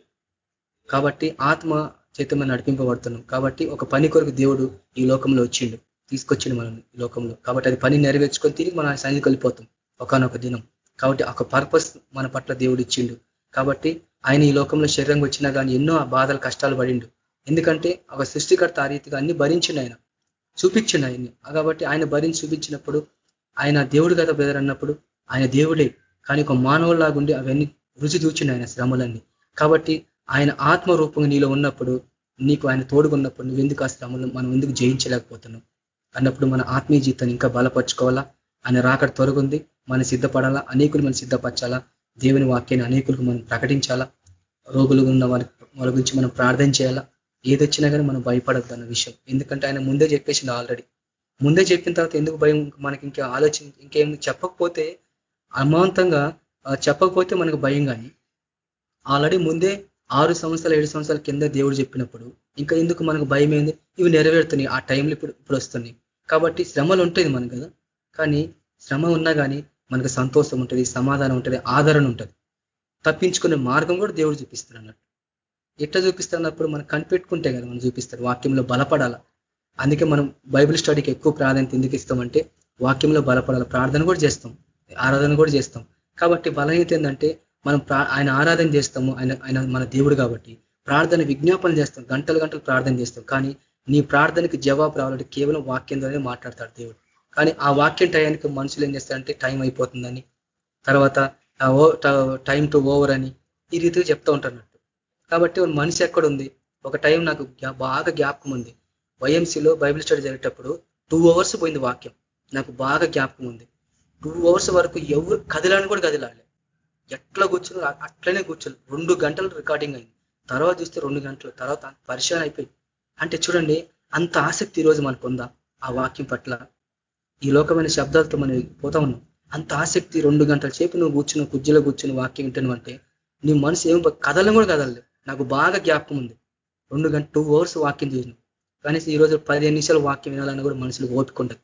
కాబట్టి ఆత్మ చేత నడిపింపబడుతున్నాం. కాబట్టి ఒక పని కొరకు దేవుడు ఈ లోకంలో వచ్చిండు. తీసుకొచ్చిండు మనం ఈ లోకంలో. కాబట్టి అది పని నెరవేర్చుకొని తిరిగి మన సైనికు వెళ్ళిపోతాం. ఒకనొక దినం. కాబట్టి ఒక పర్పస్ మన పట్ల దేవుడు ఇచ్చిండు. కాబట్టి ఆయన ఈ లోకంలో శరీరంగా వచ్చినా కానీ ఎన్నో బాధలు కష్టాలు పడిండు. ఎందుకంటే ఒక సృష్టికర్త ఆ రీతిగా అన్ని భరించిండు ఆయన. చూపించిండు ఆయన్ని. కాబట్టి ఆయన భరించి చూపించినప్పుడు ఆయన దేవుడు కదా బ్రదర్ అన్నప్పుడు ఆయన దేవుడే. కానీ ఒక మానవుల్లాగుండి అవన్నీ రుచి చూచిండు ఆయన శ్రమలన్నీ. కాబట్టి ఆయన ఆత్మరూపంగా నీలో ఉన్నప్పుడు నీకు ఆయన తోడుగున్నప్పుడు నువ్వు ఎందుకు ఆ శ్రమలు మనం ఎందుకు జయించలేకపోతున్నావు అన్నప్పుడు మన ఆత్మీయ జీవితాన్ని ఇంకా బలపరుచుకోవాలా? ఆయన రాకడ తొలగుంది మనం సిద్ధపడాలా? అనేకులు మనం సిద్ధపరచాలా? దేవుని వాక్యాన్ని అనేకులకు మనం ప్రకటించాలా? రోగులు ఉన్న వాళ్ళ వాళ్ళ గురించి మనం ప్రార్థన చేయాలా? ఏదొచ్చినా కానీ మనం భయపడద్దు అన్న విషయం. ఎందుకంటే ఆయన ముందే చెప్పేసింది ఆల్రెడీ. ముందే చెప్పిన తర్వాత ఎందుకు భయం? మనకి ఇంకా ఆలోచన ఇంకేం చెప్పకపోతే అమాంతంగా చెప్పకపోతే మనకు భయం కానీ ఆల్రెడీ ముందే ఆరు సంవత్సరాలు ఏడు సంవత్సరాల కింద దేవుడు చెప్పినప్పుడు ఇంకా ఎందుకు మనకు భయం ఏంది ఇవి నెరవేరుతున్నాయి. ఆ టైంలో ఇప్పుడు ఇప్పుడు వస్తున్నాయి. కాబట్టి శ్రమలు ఉంటుంది మనకు కదా. కానీ శ్రమ ఉన్నా కానీ మనకు సంతోషం ఉంటుంది సమాధానం ఉంటుంది ఆదరణ ఉంటుంది. తప్పించుకునే మార్గం కూడా దేవుడు చూపిస్తాడు అన్నట్టు. ఎట్లా చూపిస్తున్నప్పుడు మనం కనిపెట్టుకుంటే కదా మనం చూపిస్తాడు. వాక్యంలో బలపడాల? అందుకే మనం బైబిల్ స్టడీకి ఎక్కువ ప్రాధాన్యత ఎందుకు ఇస్తామంటే వాక్యంలో బలపడాలి? ప్రార్థన కూడా చేస్తాం. ఆరాధన కూడా చేస్తాం. కాబట్టి బలహీనత ఏంటంటే మనం ఆయన ఆరాధన చేస్తాము ఆయన ఆయన మన దేవుడు కాబట్టి. ప్రార్థన విజ్ఞాపన చేస్తాం గంటలు గంటలు ప్రార్థన చేస్తాం. కానీ నీ ప్రార్థనకి జవాబు రావాలంటే కేవలం వాక్యం ద్వారానే మాట్లాడతాడు దేవుడు. కానీ ఆ వాక్యం టయానికి మనుషులు ఏం చేస్తారంటే టైం అయిపోతుందని తర్వాత టైం టు ఓవర్ అని ఈ రీతిగా చెప్తూ ఉంటారన్నట్టు కాబట్టి మనిషి ఎక్కడ ఉంది ఒక టైం నాకు బాగా జ్ఞాపకం ఉంది. వైఎంసీలో బైబిల్ స్టడీ జరిగేటప్పుడు టూ అవర్స్ పోయింది వాక్యం. నాకు బాగా జ్ఞాపకం ఉంది. టూ అవర్స్ వరకు ఎవరు కదిలాని కూడా కదిలాలి ఎట్లా కూర్చున్నారు అట్లనే కూర్చోరు రెండు గంటలు రికార్డింగ్ అయింది. తర్వాత చూస్తే రెండు గంటలు తర్వాత పరిశీలన అయిపోయింది. అంటే చూడండి అంత ఆసక్తి ఈరోజు మనకు ఉందా ఆ వాక్యం పట్ల. ఈ లోకమైన శబ్దాలతో మనం పోతా ఉన్నాం. అంత ఆసక్తి రెండు గంటల సేపు నువ్వు కూర్చుని కుజ్జిలో కూర్చుని వాక్యం వింటాను అంటే నీ మనసు ఏం కదలం కూడా కదలలేదు. నాకు బాగా జ్ఞాపకం ఉంది. రెండు గంట టూ అవర్స్ వాక్యం చూసిన. కానీ ఈ రోజు పదిహేను నిమిషాలు వాక్యం వినాలని కూడా మనసులు ఓపుకుంటుంది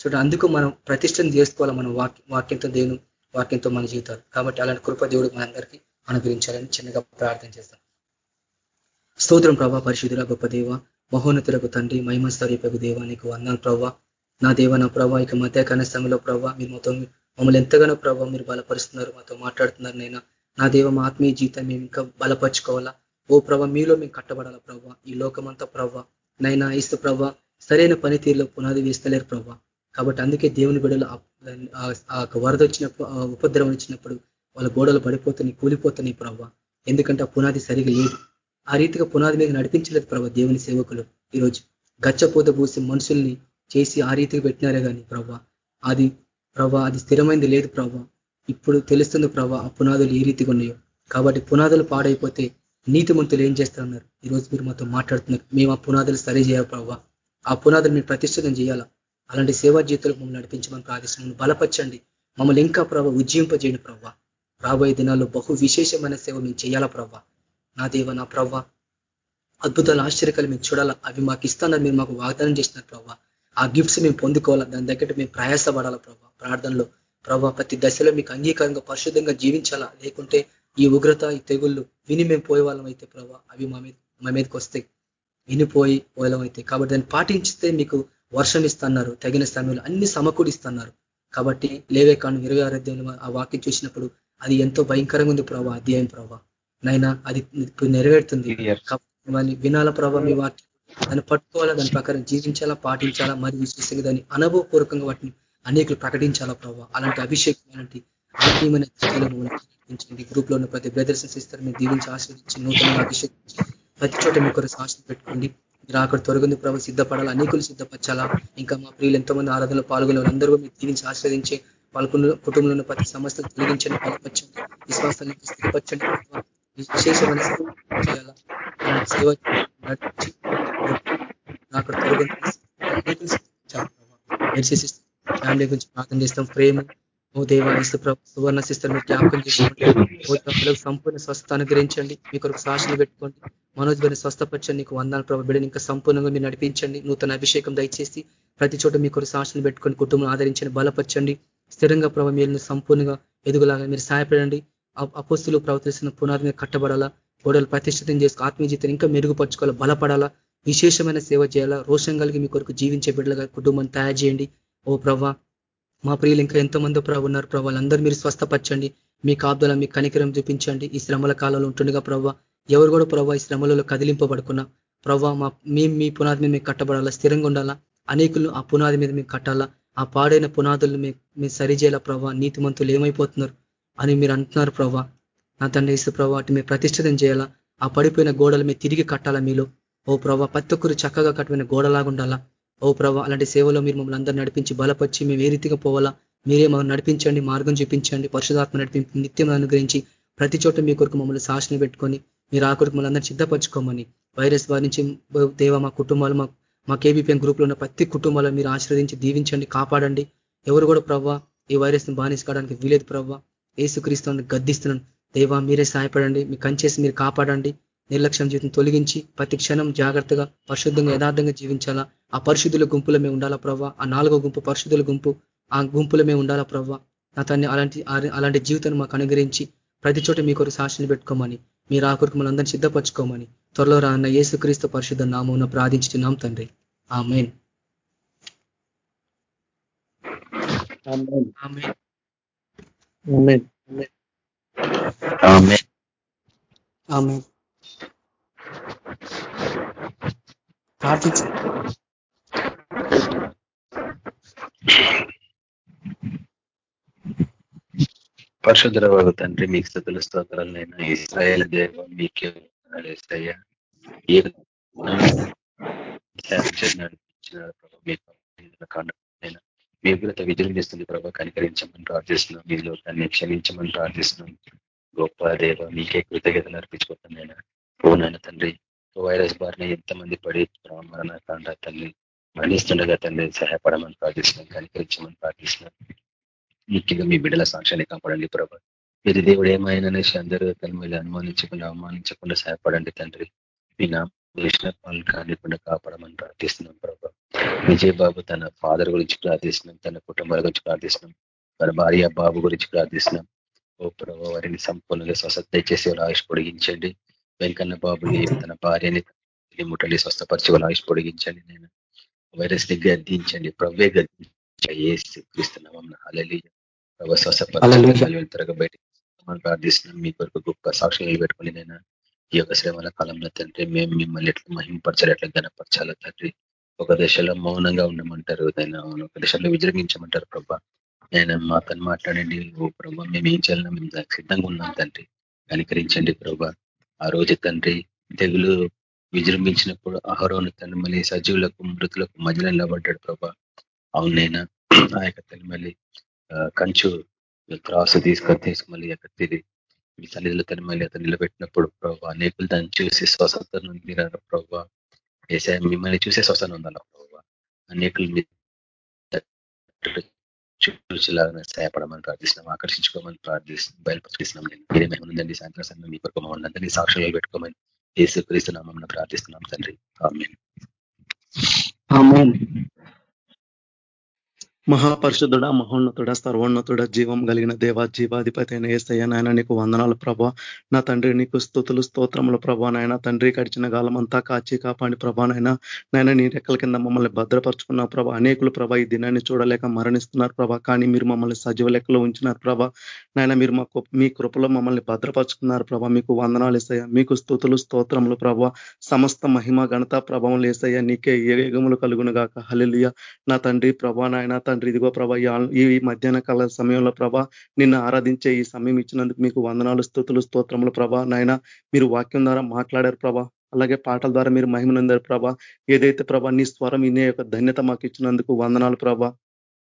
చూడండి అందుకు మనం ప్రతిష్టం చేసుకోవాలి మనం వాక్యం వాక్యంతో దేవుని వాక్యంతో మన జీవితాలు. కాబట్టి అలాంటి కృప దేవుడు మనందరికీ అనుగ్రహించాలని చిన్నగా ప్రార్థన చేస్తాం. స్తోత్రం ప్రభా పరిశుద్ధుల గొప్ప దేవ మహోన్నతులకు తండ్రి మహిమస్తరీపకు దేవ నీకు వందాలు ప్రభావ నా దేవ నా ప్రభా ఇక మధ్యాహ్న సమయంలో ప్రభా మీరు మొత్తం మమ్మల్ని ఎంతగానో ప్రభావ మీరు బలపరుస్తున్నారు మాతో మాట్లాడుతున్నారు నైనా. నా దేవ మా ఆత్మీయ జీవితం మేము ఇంకా బలపరుచుకోవాలా? ఓ ప్రభ మీలో మేము కట్టబడాలా ప్రభా? ఈ లోకమంతా ప్రభా. నైనా ఇస్తు ప్రభా సరైన పనితీరులో పునాది వేస్తలేరు ప్రభా. కాబట్టి అందుకే దేవుని బిడలు ఆ వరద వచ్చినప్పుడు ఆ ఉపద్రవం వచ్చినప్పుడు వాళ్ళ గోడలు పడిపోతున్నాయి కూలిపోతున్నాయి ప్రభావ ఎందుకంటే ఆ పునాది సరిగా లేదు. ఆ రీతిగా పునాది మీద నడిపించలేదు ప్రభా దేవుని సేవకులు ఈరోజు. గచ్చపోత పూసి మనుషుల్ని చేసి ఆ రీతికి పెట్టినారే కానీ ప్రభా అది ప్రభా అది స్థిరమైంది లేదు ప్రభా ఇప్పుడు తెలుస్తుంది ప్రభా ఆ పునాదులు ఏ రీతిగా ఉన్నాయో. కాబట్టి పునాదులు పాడైపోతే నీతిమంతులు ఏం చేస్తున్నారు ఈరోజు మీరు మాతో మాట్లాడుతున్నారు. మేము ఆ పునాదులు సరి చేయాలి ప్రభావ ఆ పునాదులు మీరు ప్రతిష్ఠితం చేయాలా? అలాంటి సేవా జీవితాలకు మమ్మల్ని నడిపించమని ప్రార్థిస్తున్నాను బలపరచండి. మమ్మల్ని ఇంకా ప్రభావ ఉజ్జింపజేయండి ప్రవ్వ రాబోయే దినాల్లో బహు విశేషమైన సేవ మేము చేయాలా ప్రవ్వ నా దేవ నా ప్రవ్వ అద్భుతాలు ఆశ్చర్యకాలు మేము చూడాలా? అవి మాకు ఇస్తానని మీరు మాకు వాగ్దానం చేసినారు ప్రవ్వ ఆ గిఫ్ట్స్ మేము పొందుకోవాలా? దాని దగ్గర మేము ప్రయాసపడాలా ప్రవ్వ ప్రార్థనలో ప్రవ్వ ప్రతి దశలో మీకు అంగీకారంగా పరిశుద్ధంగా జీవించాలా? లేకుంటే ఈ ఉగ్రత ఈ తెగుళ్ళు విని మేము పోయే వాళ్ళం అయితే ప్రభావ అవి మా మీద మా మీదకి వస్తాయి. వినిపోయి ఓలమైతే కాబట్టి దాన్ని పాటించితే మీకు వర్షం ఇస్తున్నారు తగిన సమయంలో అన్ని సమకూడిస్తున్నారు. కాబట్టి లేవే కాను ఇరవై ఆరోగ్యంలో ఆ వాక్యం చూసినప్పుడు అది ఎంతో భయంకరంగా ఉంది ప్రభావ అధ్యాయం ప్రభావ నైనా అది నెరవేరుతుంది. వినాల ప్రభావ మీ వాక్యం. దాన్ని పట్టుకోవాలా? దాని ప్రకారం జీవించాలా? పాటించాలా? మరియు విశ్వసంగా దాన్ని అనుభవపూర్వకంగా వాటిని అనేకులు ప్రకటించాలా ప్రభావ అలాంటి అభిషేకం అలాంటి ఆత్మీయమైన గ్రూప్లో ఉన్న ప్రతి బ్రదర్స్ సిస్టర్ మీరు దీవించి ఆశ్రదించి నూతన అభిషేకించి ప్రతి చోట మీ కొరకు సాక్షి పెట్టుకోండి. మీరు అక్కడ తొలగింది ప్రభావ సిద్ధపడాలి? అనేకులు సిద్ధపరచాలా? ఇంకా మా ప్రియులు ఎంతోమంది ఆరాధనలు పాల్గొనే వాళ్ళందరూ మీరు దీనించి ఆశ్రదించి వాళ్ళ కుటుంబంలో ఉన్న ప్రతి సమస్యలు తొలగించండి బలపరచండి విశ్వాసాన్ని స్థిరపరచండి. విశేషమైన చేయాలా? సేవ నడిపించి అక్కడ తొలగించి ఫ్యామిలీ గురించి ప్రార్థన చేస్తాం. ప్రేమ ఓ దేవ ప్రభు సువర్ణ సిస్టర్ మీరు జ్ఞాపకం చేసుకోండి. సంపూర్ణ స్వస్థ అనుగ్రహించండి. మీ ఒక సాక్షులు పెట్టుకోండి. మనోజ్ గారిని స్వస్థపరచండి. నీకు వందాలు ప్రభు. బిడ్డని ఇంకా సంపూర్ణంగా మీరు నడిపించండి. నూతన అభిషేకం దయచేసి ప్రతి చోట మీ ఒక సాక్షులు పెట్టుకొని కుటుంబం ఆదరించండి. బలపరచండి. స్థిరంగా ప్రభావ మీరు సంపూర్ణంగా ఎదుగులాగా మీరు సహాయపడండి. అపోస్తులు ప్రవర్తిస్తున్న పునాది మీద కట్టబడాలా? గోడలు ప్రతిష్ఠితం చేసుకు ఆత్మీయ ఇంకా మెరుగుపరచుకోవాలా? బలపడాలా? విశేషమైన సేవ చేయాలా? రోషం కలిగి మీ కొరకు జీవించే బిడ్డలుగా కుటుంబం తయారు చేయండి. ఓ ప్రభా మా ప్రియులు ఇంకా ఎంతో మంది ప్రభు ఉన్నారు ప్రభు. వాళ్ళందరూ మీరు స్వస్థపరచండి. మీ కాపుదల మీ కనికరం చూపించండి. ఈ శ్రమల కాలంలో ఉంటుండగా ప్రవ్వ ఎవరు కూడా ప్రభావ ఈ శ్రమలలో కదిలింపబడుకున్నా ప్రవ్వ మా మీ మీ పునాది మీద మీకు కట్టబడాలా? స్థిరంగా ఉండాలా? అనేకులు ఆ పునాది మీద మేము కట్టాలా? ఆ పాడైన పునాదులు మీరు సరిచేయాలా ప్రభావ నీతిమంతులు ఏమైపోతున్నారు అని మీరు అంటున్నారు ప్రభా. నా తండ్రి ఇసు ప్రభావ వాటి మేము ప్రతిష్ఠితం చేయాలా? ఆ పడిపోయిన గోడలు మేము తిరిగి కట్టాలా మీలో? ఓ ప్రభా ప్రతి ఒక్కరు చక్కగా కట్టిన గోడలాగా ఉండాలా? ఓ ప్రభా అలాంటి సేవలో మీరు మమ్మల్ని అందరూ నడిపించి బలపరిచి మేము ఏ రీతిగా పోవాలా మీరే మమ్మల్ని నడిపించండి మార్గం చూపించండి పరిశుధాత్మ నడిపించి నిత్యం అనుగ్రహించి ప్రతి చోట మీ కొరకు మమ్మల్ని సాక్షిని పెట్టుకొని మీరు ఆ కొరకు మమ్మల్ని అందరూ సిద్ధపరచుకోమని వైరస్ బారి నుంచి దేవ మా కుటుంబాలు మా మా కేబీపీఎం గ్రూప్లో ఉన్న ప్రతి కుటుంబాలను మీరు ఆశ్రదించి దీవించండి కాపాడండి. ఎవరు కూడా ప్రవ్వా ఈ వైరస్ని ని బానిసుకోవడానికి వీలేదు ప్రవ్వా ఏసుక్రీస్తు గద్దిస్తున్నాను. దేవా మీరే సహాయపడండి మీ కంచేసి మీరు కాపాడండి. నిర్లక్ష్యం జీవితం తొలగించి ప్రతి క్షణం జాగ్రత్తగా పరిశుద్ధంగా యథార్థంగా జీవించాలా? ఆ పరిశుద్ధుల గుంపులో మేము ఉండాలా ప్రవ్వ? ఆ నాలుగో గుంపు పరిశుద్ధుల గుంపు ఆ గుంపులో మేము ఉండాలా ప్రవ్వ? నా తన్ని అలాంటి అలాంటి జీవితాన్ని మాకు అనుగ్రహించి ప్రతి చోట మీ కొరకు సాక్షిని పెట్టుకోమని మీరు ఆ కొరకు మనందరినీ సిద్ధపరచుకోమని త్వరలో రాన్న యేసుక్రీస్తు పరిశుద్ధ నామం ప్రార్థించుతున్నాం తండ్రి. ఆ మెయిన్ ప్రార్థించు. పరిశుద్ధ వారు తండ్రి మీకు స్థుతుల స్తోత్రాలైనా ఇస్రాయేల్ దేవం మీకే అయ్యా మీ కూడా విజృంభిస్తుంది ప్రభావ కనికరించమని ప్రార్థిస్తున్నాం. మీ లోకాన్ని క్షమించమని ప్రార్థిస్తున్నాం. గొప్ప దేవ మీకే కృతజ్ఞతలు అర్పించుకుంటున్నాయినా ఓనైనా తండ్రి వైరస్ బారిన ఎంతమంది పడి మరణ కాండ తల్లి మరణిస్తుండగా తల్లి సహాయపడమని ప్రార్థిస్తున్నాం కనికరించమని ప్రార్థిస్తున్నాం. ముఖ్యంగా మీ బిడ్డల సాక్ష్యాన్ని కాపాడండి ప్రభా. ఇది దేవుడు ఏమైనానేసి అందరూ తన మీద అనుమానించకుండా అవమానించకుండా సహాయపడండి తండ్రి. మీ నా వాళ్ళు కానికుండా కాపాడమని ప్రార్థిస్తున్నాం ప్రభా. విజయ్ బాబు తన ఫాదర్ గురించి ప్రార్థిస్తున్నాం తన కుటుంబాల గురించి ప్రార్థిస్తున్నాం తన భార్య బాబు గురించి ప్రార్థిస్తున్నాం. ఓ ప్రభావ వారిని సంపూర్ణంగా స్వస్థత చేసి వాళ్ళు ఆయుష్ పొడిగించండి. వెంకన్న బాబుని తన భార్యని ముట్టలి స్వస్థపరిచి వాళ్ళు ఆయుష్ పొడిగించండి నేను. వైరస్ని గద్దించండి. ప్రవ్వే అలలి స్వస్థపరిచి త్వరగా బయట ప్రార్థిస్తున్నాం. మీ కొరకు గొప్ప సాక్షి పెట్టుకుని నేను ఈ యొక్క శ్రమల కాలంలో తండ్రి మేము మిమ్మల్ని ఎట్లా మహింపరచాలి ఎట్లా గనపరచాలో తండ్రి ఒక దశలో మౌనంగా ఉండమంటారు. ఒక దశలో విజృంభించమంటారు ప్రభా నేను మాతో మాట్లాడండి. ఓ ప్రభా మేము ఏం చేయాలన్నా మేము సిద్ధంగా ఉన్నాం తండ్రి. కనికరించండి ప్రభా ఆ రోజు తండ్రి తెగులు విజృంభించినప్పుడు అహరోను తండ్రి మళ్ళీ సజీవులకు మృతులకు మధ్యలో నిలబడ్డాడు ప్రభా. అవునైనా ఆ యొక్క తల్లి మళ్ళీ కంచు క్రాస్ తీసుకొని తీసుకు మళ్ళీ యొక్క తిరిగి మీ సన్నిధిలో తను మళ్ళీ అతను నిలబెట్టినప్పుడు ప్రభావ అనేకులు దాన్ని చూసి స్వస్థత పొందినారు ప్రభావ ఏసా మిమ్మల్ని చూసే స్వస్థత ఉందన్న ప్రభావ అనేకులు చూసేలాగా సహాయపడమని ప్రార్థిస్తున్నాం ఆకర్షించుకోమని ప్రార్థిస్తున్నాం బయలుపరిస్తున్నాం. నేను మీరే ఉందండి సాయంత్రం సమయం మీ కొరకు మమ్మల్ని అందరినీ సాక్షులు పెట్టుకోమని ఏసుక్రీస్తున్నామని ప్రార్థిస్తున్నాం తండ్రి. ఆమె మహాపరిషుద్ధుడ మహోన్నతుడ సర్వోన్నతుడ జీవం కలిగిన దేవ జీవాధిపతి అయిన ఏసయ్య నాయన నీకు వందనాలు ప్రభా. నా తండ్రి నీకు స్థుతులు స్తోత్రములు ప్రభా నాయన. తండ్రి గడిచిన కాలం అంతా కాచి కాపాడి ప్రభా నాయన. నాయన నీ రెక్కల కింద మమ్మల్ని భద్రపరుచుకున్నావు ప్రభా. అనేకులు ప్రభా ఈ దినాన్ని చూడలేక మరణిస్తున్నారు ప్రభా. కానీ మీరు మమ్మల్ని సజీవ లెక్కలో ఉంచినారు ప్రభా. నాయన మీరు మా మీ కృపలో మమ్మల్ని భద్రపరుచుకున్నారు ప్రభా. మీకు వందనాలు వేసయ్య మీకు స్థుతులు స్తోత్రములు ప్రభా. సమస్త మహిమ ఘనత ప్రభావం లేసయ్య నీకే ఏగములు కలుగును గాక హలియ నా తండ్రి ప్రభా నాయన తండ్రి ఇదిగో ప్రభా ఈ మధ్యాహ్న కాల సమయంలో ప్రభా నిన్ను ఆరాధించే ఈ సమయం ఇచ్చినందుకు మీకు వందనాలు స్థుతులు స్తోత్రములు ప్రభా. నాయన మీరు వాక్యం ద్వారా మాట్లాడారు ప్రభా. అలాగే పాటల ద్వారా మీరు మహిమనందారు ప్రభా. ఏదైతే ప్రభా నీ స్వరం ఇనే యొక్క ధన్యత మాకు ఇచ్చినందుకు వందనాలు ప్రభా.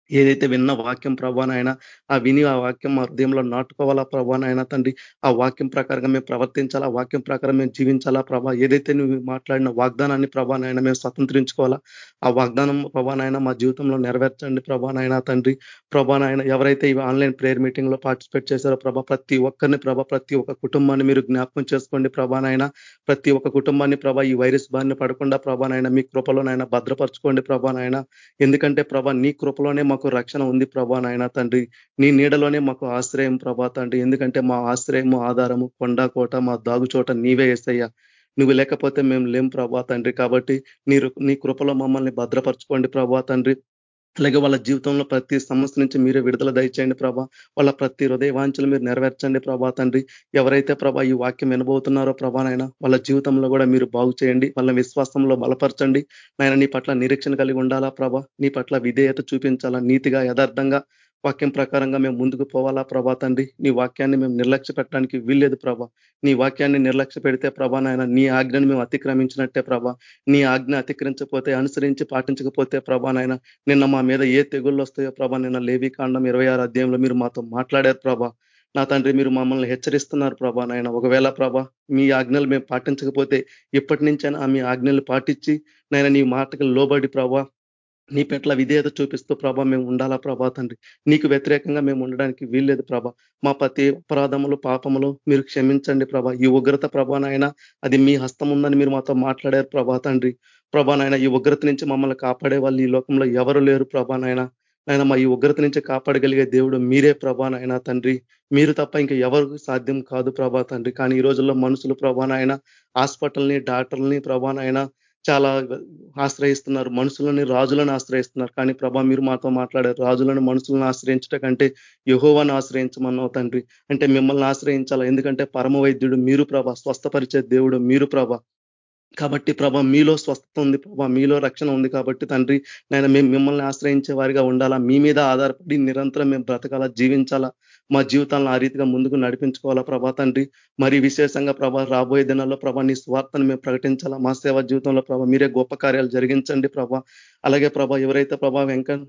ఏదైతే విన్న వాక్యం ప్రభానైనా ఆ విని ఆ వాక్యం మా హృదయంలో నాటుకోవాలా ప్రభానైనా తండ్రి? ఆ వాక్యం ప్రకారంగా మేము ప్రవర్తించాలా? వాక్యం ప్రకారం మేము జీవించాలా ప్రభా? ఏదైతే నువ్వు మాట్లాడిన వాగ్దానాన్ని ప్రభానైనా మేము స్వతంత్రించుకోవాలా? ఆ వాగ్దానం ప్రభానైనా మా జీవితంలో నెరవేర్చండి ప్రభానైనా తండ్రి. ప్రభానైనా ఎవరైతే ఈ ఆన్లైన్ ప్రేయర్ మీటింగ్లో పార్టిసిపేట్ చేశారో ప్రభా ప్రతి ఒక్కరిని ప్రభా ప్రతి ఒక్క కుటుంబాన్ని మీరు జ్ఞాపకం చేసుకోండి ప్రభానైనా. ప్రతి ఒక్క కుటుంబాన్ని ప్రభా ఈ వైరస్ బారిన పడకుండా ప్రభానైనా మీ కృపలోనైనా భద్రపరచుకోండి ప్రభానైనా. ఎందుకంటే ప్రభా నీ కృపలోనే మాకు రక్షణ ఉంది ప్రభా నాయన తండ్రి. నీ నీడలోనే మాకు ఆశ్రయం ప్రభా తండ్రి. ఎందుకంటే మా ఆశ్రయము ఆధారము కొండ కోట మా దాగుచోట నీవే వేసయ్యా నువ్వు లేకపోతే మేము లేం ప్రభా తండ్రి. కాబట్టి నీరు నీ కృపలో మమ్మల్ని భద్రపరచుకోండి ప్రభా తండ్రి. అలాగే వాళ్ళ జీవితంలో ప్రతి సమస్య నుంచి మీరే విడుదల దయచేయండి ప్రభా. వాళ్ళ ప్రతి హృదయ వాంఛలు మీరు నెరవేర్చండి ప్రభా తండ్రి. ఎవరైతే ప్రభా ఈ వాక్యం వినబోతున్నారో ప్రభానైనా వాళ్ళ జీవితంలో కూడా మీరు బాగు చేయండి. వాళ్ళ విశ్వాసంలో బలపరచండి. నాయన నీ పట్ల నిరీక్షణ కలిగి ఉండాలా ప్రభా? నీ పట్ల విధేయత చూపించాలా? నీతిగా యథార్థంగా వాక్యం ప్రకారంగా మేము ముందుకు పోవాలా ప్రభా తండ్రి? నీ వాక్యాన్ని మేము నిర్లక్ష్య పెట్టడానికి వీల్లేదు ప్రభా. నీ వాక్యాన్ని నిర్లక్ష్య పెడితే ప్రభా నాయన నీ ఆజ్ఞను మేము అతిక్రమించినట్టే ప్రభా. నీ ఆజ్ఞ అతిక్రమించకపోతే అనుసరించి పాటించకపోతే ప్రభా నాయన నిన్న మా మీద ఏ తెగుళ్ళు వస్తాయో ప్రభా నిన్న లేవి కాండం ఇరవై ఆరు అధ్యాయంలో మీరు మాతో మాట్లాడారు ప్రభా. నా తండ్రి మీరు మమ్మల్ని హెచ్చరిస్తున్నారు ప్రభా నాయన. ఒకవేళ ప్రభా మీ ఆజ్ఞలు మేము పాటించకపోతే ఇప్పటి నుంచైనా మీ ఆజ్ఞలు పాటించి నాయన నీ మాటకు లోబడి ప్రభా నీ పెట్ల విధేయత చూపిస్తూ ప్రభా మేము ఉండాలా ప్రభా తండ్రి? నీకు వ్యతిరేకంగా మేము ఉండడానికి వీల్లేదు ప్రభా. మా ప్రతి అపరాధములు పాపములు మీరు క్షమించండి ప్రభా. ఈ ఉగ్రత ప్రభానైనా అది మీ హస్తం ఉందని మీరు మాతో మాట్లాడారు ప్రభా తండ్రి. ప్రభానైనా ఈ ఉగ్రత నుంచి మమ్మల్ని కాపాడే వాళ్ళు ఈ లోకంలో ఎవరు లేరు ప్రభానైనా ఆయన మా ఈ ఉగ్రత నుంచి కాపాడగలిగే దేవుడు మీరే ప్రభానైనా తండ్రి. మీరు తప్ప ఇంకా ఎవరికి సాధ్యం కాదు ప్రభా తండ్రి. కానీ ఈ రోజుల్లో మనుషులు ప్రభానైనా హాస్పిటల్ని డాక్టర్ని ప్రభానైనా చాలా ఆశ్రయిస్తున్నారు. మనుషులని రాజులను ఆశ్రయిస్తున్నారు. కానీ ప్రభా మీరు మాతో మాట్లాడారు. రాజులను మనుషులను ఆశ్రయించట కంటే యహోవాను ఆశ్రయించమన్నావు తండ్రి. అంటే మిమ్మల్ని ఆశ్రయించాలా? ఎందుకంటే పరమ వైద్యుడు మీరు ప్రభ స్వస్థపరిచే దేవుడు మీరు ప్రభ. కాబట్టి ప్రభ మీలో స్వస్థత ఉంది ప్రభ మీలో రక్షణ ఉంది కాబట్టి తండ్రి నేను మేము మిమ్మల్ని ఆశ్రయించే వారిగా ఉండాలా? మీ మీద ఆధారపడి నిరంతరం మేము బ్రతకాలా? జీవించాలా? మా జీవితాలను ఆ రీతిగా ముందుకు నడిపించుకోవాలా ప్రభా తండ్రి? మరి విశేషంగా ప్రభా రాబోయే దినాల్లో ప్రభా నీ స్వార్థను మేము ప్రకటించాలా? మా సేవా జీవితంలో ప్రభా మీరే గొప్ప కార్యాలు జరిగించండి ప్రభా. అలాగే ప్రభా ఎవరైతే ప్రభా వెంకన్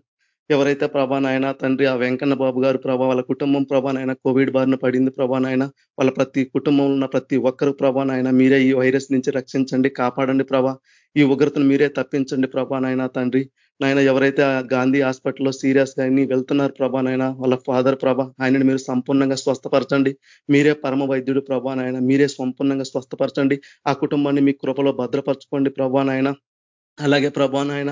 ఎవరైతే ప్రభా నాయన తండ్రి ఆ వెంకన్న బాబు గారు ప్రభా వాళ్ళ కుటుంబం ప్రభా నాయన కోవిడ్ బారిన పడింది ప్రభా నాయన వాళ్ళ ప్రతి కుటుంబంలో ఉన్న ప్రతి ఒక్కరు ప్రభా నాయన మీరే ఈ వైరస్ నుంచి రక్షించండి కాపాడండి ప్రభా. ఈ ఉగ్రతను మీరే తప్పించండి ప్రభా నాయన తండ్రి. నాయన ఎవరైతే గాంధీ హాస్పిటల్లో సీరియస్గా వెళ్తున్నారు ప్రభా నాయన వాళ్ళ ఫాదర్ ప్రభా ఆయనని మీరు సంపూర్ణంగా స్వస్థపరచండి. మీరే పరమ వైద్యుడు ప్రభా నాయన మీరే సంపూర్ణంగా స్వస్థపరచండి. ఆ కుటుంబాన్ని మీ కృపలో భద్రపరచుకోండి ప్రభా నాయన. అలాగే ప్రభా నాయన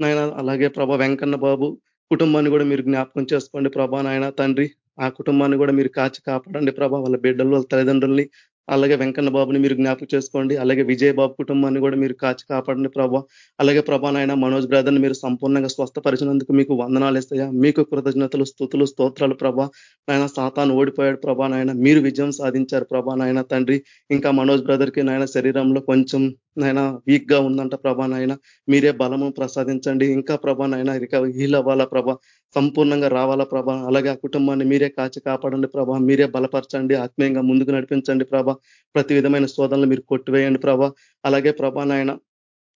నాయన అలాగే ప్రభా వెంకన్న బాబు కుటుంబాన్ని కూడా మీరు జ్ఞాపకం చేసుకోండి ప్రభా నాయన తండ్రి. ఆ కుటుంబాన్ని కూడా మీరు కాచి కాపాడండి ప్రభా. వాళ్ళ బిడ్డలు వాళ్ళ తల్లిదండ్రుల్ని అలాగే వెంకన్న బాబుని మీరు జ్ఞాపకం చేసుకోండి. అలాగే విజయ్ బాబు కుటుంబాన్ని కూడా మీరు కాచి కాపాడండి ప్రభా. అలాగే ప్రభా నాయన మనోజ్ బ్రదర్ని మీరు సంపూర్ణంగా స్వస్థపరిచినందుకు మీకు వందనాలు ఇస్తాయా. మీకు కృతజ్ఞతలు స్థుతులు స్తోత్రాలు ప్రభా. నాయన సాతాను ఓడిపోయాడు ప్రభా నాయన. మీరు విజయం సాధించారు ప్రభా నాయన తండ్రి. ఇంకా మనోజ్ బ్రదర్కి నాయన శరీరంలో కొంచెం నాయన వీక్గా ఉందంట ప్రభా నాయన. మీరే బలము ప్రసాదించండి. ఇంకా ప్రభా నాయన ఇక హీల్ అవ్వాలా ప్రభా? సంపూర్ణంగా రావాలా ప్రభా? అలాగే ఆ కుటుంబాన్ని మీరే కాచి కాపాడండి ప్రభా. మీరే బలపరచండి. ఆత్మీయంగా ముందుకు నడిపించండి ప్రభా. ప్రతి విధమైన శోధనలు మీరు కొట్టివేయండి ప్రభా. అలాగే ప్రభా నాయన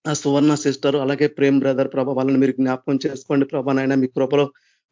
ఆ సువర్ణ సిస్టర్ అలాగే ప్రేమ్ బ్రదర్ ప్రభా వాళ్ళని మీరు జ్ఞాపకం చేసుకోండి ప్రభా నాయన. మీ కృపలో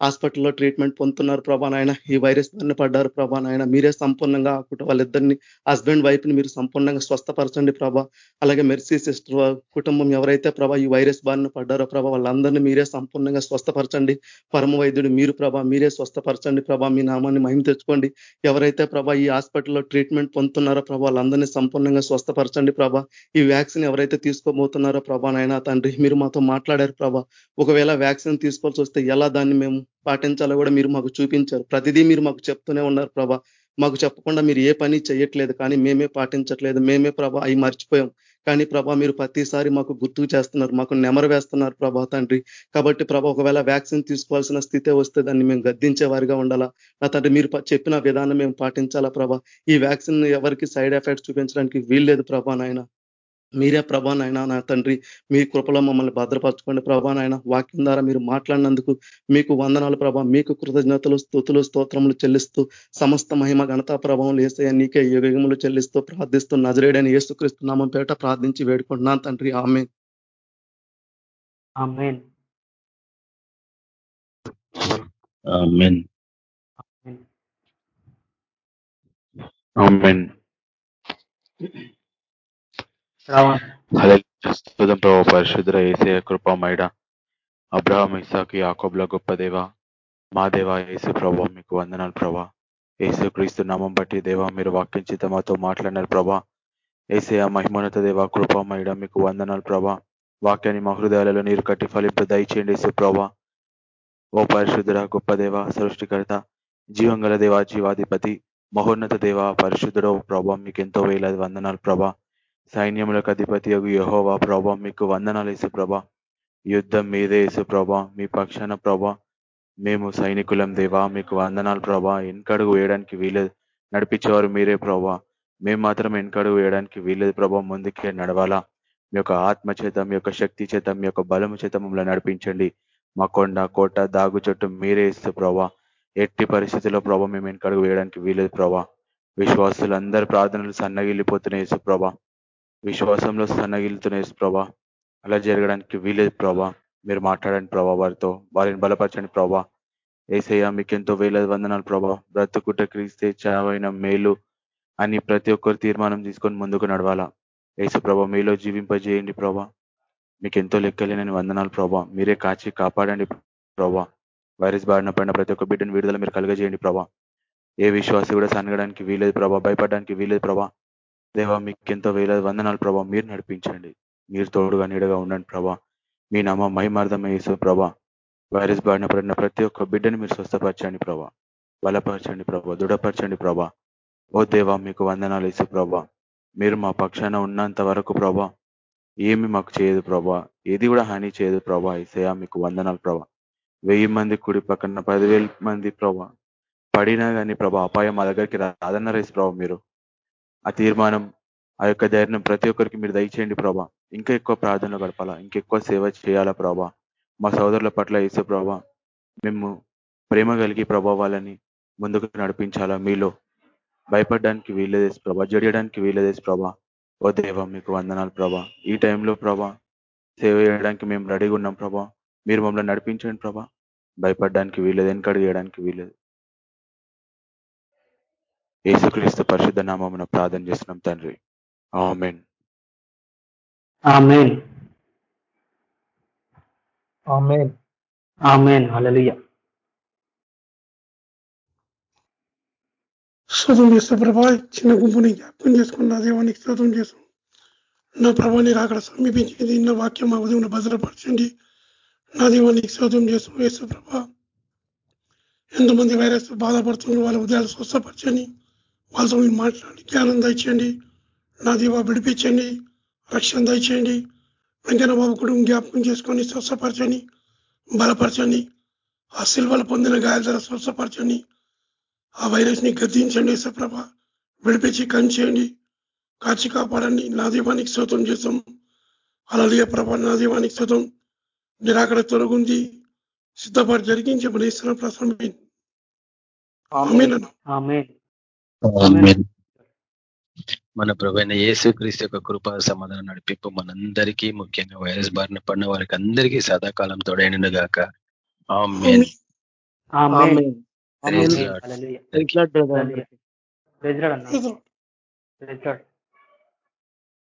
హాస్పిటల్లో ట్రీట్మెంట్ పొందుతున్నారు ప్రభా నాయన. ఈ వైరస్ బారిన పడ్డారు ప్రభా నాయన. మీరే సంపూర్ణంగా ఆ కుటుంబ వాళ్ళిద్దరిని హస్బెండ్ వైఫ్ని మీరు సంపూర్ణంగా స్వస్థపరచండి ప్రభా. అలాగే మెర్సీ సిస్టర్ కుటుంబం ఎవరైతే ప్రభా ఈ వైరస్ బారిన పడ్డారో ప్రభా వాళ్ళందరినీ మీరే సంపూర్ణంగా స్వస్థపరచండి. పరమ వైద్యుడు మీరు ప్రభా మీరే స్వస్థపరచండి ప్రభా. మీ నామాన్ని మహిమ తెచ్చుకోండి. ఎవరైతే ప్రభా ఈ హాస్పిటల్లో ట్రీట్మెంట్ పొందుతున్నారో ప్రభా వాళ్ళందరినీ సంపూర్ణంగా స్వస్థపరచండి ప్రభా. ఈ వ్యాక్సిన్ ఎవరైతే తీసుకోబోతున్నారో ప్రభా నాయన తండ్రి మీరు మాతో మాట్లాడారు ప్రభా. ఒకవేళ వ్యాక్సిన్ తీసుకోవాల్సి వస్తే ఎలా దాన్ని మేము పాటించాలో కూడా మీరు మాకు చూపించారు. ప్రతిదీ మీరు మాకు చెప్తూనే ఉన్నారు ప్రభా. మాకు చెప్పకుండా మీరు ఏ పని చేయట్లేదు కానీ మేమే పాటించట్లేదు మేమే ప్రభా అవి మర్చిపోయాం. కానీ ప్రభా మీరు ప్రతిసారి మాకు గుర్తుకు చేస్తున్నారు మాకు నెమరు వేస్తున్నారు ప్రభా తండ్రి. కాబట్టి ప్రభా ఒకవేళ వ్యాక్సిన్ తీసుకోవాల్సిన స్థితే వస్తే దాన్ని మేము గద్దించే వారిగా ఉండాలా? నా తండ్రి మీరు చెప్పిన విధానం మేము పాటించాలా ప్రభా? ఈ వ్యాక్సిన్ ఎవరికి సైడ్ ఎఫెక్ట్స్ చూపించడానికి వీల్లేదు ప్రభా నాయన. మీరే ప్రభా నాయన నా తండ్రి మీ కృపలో మమ్మల్ని భద్రపరచుకోండి ప్రభా నాయన. వాక్యం ద్వారా మీరు మాట్లాడినందుకు మీకు వందనాలు ప్రభా. మీకు కృతజ్ఞతలు స్థుతులు స్తోత్రములు చెల్లిస్తూ సమస్త మహిమ ఘనతా ప్రభావం వేసే నీకే యుగములు చెల్లిస్తూ ప్రార్థిస్తూ నజరేడని యేసుక్రీస్తు నామం పేట ప్రార్థించి వేడుకుంటున్నాను తండ్రి. ఆమె ఆమెన్. ఆమెన్. ఆమెన్ శ్రావణ్ పరిశుద్ర ఏసయ కృపమైడ అబ్రహం ఇసాకి యాకోబ్ల గొప్ప దేవ మా దేవ యేసు ప్రభా మీకు వందనాలు ప్రభా. ఏసు క్రీస్తు నామం బట్టి దేవ మీరు వాక్యంచిత మాతో మాట్లాడినారు ప్రభా. ఏసయ మహిమోన్నత దేవ కృపమైడ మీకు వందనాలు ప్రభా. వాక్యాన్ని మా హృదయాలలో నీరు కట్టి ఫలింపు దయచేయండి ఏసు ప్రభా. ఓ పరిశుద్ర గొప్ప దేవ సృష్టికర్త జీవంగల దేవ జీవాధిపతి మహోన్నత దేవ పరిశుద్ధుడో ప్రభా మీకు ఎంతో వేలాది వందనాలు ప్రభా. సైన్యములకు అధిపతి యహోవా ప్రభా మీకు వందనాలు యేసు ప్రభా. యుద్ధం మీదే యేసు ప్రభా మీ పక్షాన ప్రభా. మేము సైనికులం దేవా మీకు వందనాలు ప్రభా. వెనకడుగు వేయడానికి వీలేదు నడిపించేవారు మీరే ప్రభా. మేము మాత్రం వెనకడుగు వేయడానికి వీలేదు ప్రభా. ముందుకే నడవాలా. మీ యొక్క ఆత్మ చేత మీ యొక్క శక్తి చేత మీ యొక్క బలము చేత మమ్మల్ని నడిపించండి. మా కొండ కోట దాగు చెట్టు మీరే ఇస్తూ ప్రభా. ఎట్టి పరిస్థితుల్లో ప్రభా మేము వెనకడుగు వేయడానికి వీలేదు ప్రభా. విశ్వాసులందరి ప్రార్థనలు సన్నగిల్లిపోతున్నాయి యేసు ప్రభా. విశ్వాసంలో సన్నగిలుతున్న యేసు ప్రభా అలా జరగడానికి వీలేదు ప్రభా. మీరు మాట్లాడండి ప్రభా వారితో వారిని బలపరచండి ప్రభా. ఏసయ్య మీకెంతో వేల వందనాలు ప్రభా. బ్రతుకుట క్రీస్తే చావైన మేలు అని ప్రతి ఒక్కరు తీర్మానం తీసుకొని ముందుకు నడవాలా. ఏసు ప్రభా మీలో జీవింపజేయండి ప్రభా. మీకెంతో లెక్కలేనని వందనాలు ప్రభా. మీరే కాచి కాపాడండి ప్రభా. వైరస్ బారిన పడిన ప్రతి ఒక్క బిడ్డను విడుదల మీరు కలుగజేయండి ప్రభా. ఏ విశ్వాసి కూడా సనగడానికి వీలేదు ప్రభా. భయపడడానికి వీలేదు ప్రభా. దేవా మీకు ఎంతో వేల వందనాలు ప్రభా. మీరు నడిపించండి. మీరు తోడుగా నీడగా ఉండండి ప్రభా. మీ నామ మహిమార్థం యేసు ప్రభా. వైరస్ బారిన పడిన ప్రతి ఒక్క బిడ్డని మీరు స్వస్థపరచండి ప్రభా. బలపరచండి ప్రభా. దృఢపరచండి ప్రభా. ఓ దేవా మీకు వందనాలు వేసు ప్రభా. మీరు మా పక్షాన ఉన్నంత వరకు ప్రభా ఏమి మాకు చేయదు ప్రభా. ఏది కూడా హాని చేయదు ప్రభా. ఇసయా మీకు వందనాలు ప్రభా. వెయ్యి మంది కుడి పక్కన పదివేల మంది ప్రభా. పడినా కానీ ప్రభా అపాయం మా దగ్గరికి రాదన్నారేసి ప్రభా మీరు. ఆ తీర్మానం ఆ యొక్క ధైర్యం ప్రతి ఒక్కరికి మీరు దయచేయండి ప్రభా. ఇంకా ఎక్కువ ప్రార్థనలు గడపాలా? ఇంకెక్కువ సేవ చేయాలా ప్రభా? మా సోదరుల పట్ల వేసే ప్రభా మేము ప్రేమ కలిగి ప్రభావాలని ముందుకు నడిపించాలా మీలో? భయపడడానికి వీల్లేదేసి ప్రభా జడియడానికి వీల్లేదేసి ప్రభా. ఓ దేవ మీకు వందనాలు ప్రభా. ఈ టైంలో ప్రభా సేవ చేయడానికి మేము రెడీగా ఉన్నాం ప్రభా. మీరు మమ్మల్ని నడిపించండి ప్రభా. భయపడడానికి వీలేదు వెనకడు చేయడానికి వీలేదు యేసుక్రీస్తు పరిశుద్ధ నామమున ప్రార్థన చేస్తున్నాం తండ్రి. Amen. Amen. Amen. Amen. Hallelujah. స్తోత్రం చేస్తే ప్రభా చిన్న గుంపుని జ్ఞాపకం చేసుకున్న దేవానికి స్తోత్రం చేస్తాం నా ప్రభాని అక్కడ సమీపించింది నా వాక్యం మా ఉదయం భద్రపరచండి. నా దేవానికి స్తోత్రం చేస్తాం వేస్తూ ప్రభా ఎంతమంది వైరస్ బాధపడుతున్నారు వాళ్ళ ఉదయాలు స్వస్థపరచండి. వాళ్ళతో మీరు మాట్లాడి జ్ఞానం దయచేయండి నా దేవా విడిపించండి రక్షణ దయచేయండి. వెంకన్న బాబు కుటుంబం జ్ఞాపకం చేసుకొని స్వస్థపరచండి బలపరచండి. ఆ సిల్వలు పొందిన గాయాల ద్వారా స్వస్థపరచండి. ఆ వైరస్ని గద్దించండి సప్రభ విడిపించి కంచేయండి. కాచి కాపాడండి. నా దీవానికి స్తోత్రం చేస్తాం. అలలియ ప్రభ నా దీవానికి స్తోత్రం. నిరాకడ తొలగుంది. సిద్ధపడి జరిగించమని ఇస్తున్న ఆమెన్. ఆమేన్. మన ప్రభైన యేసు క్రీస్తు యొక్క కృపా సమాధానం నడిపింపు మనందరికీ ముఖ్యంగా వైరస్ బారిన పడిన వారికి అందరికీ సదాకాలం తోడైన గాక ఆమెన్.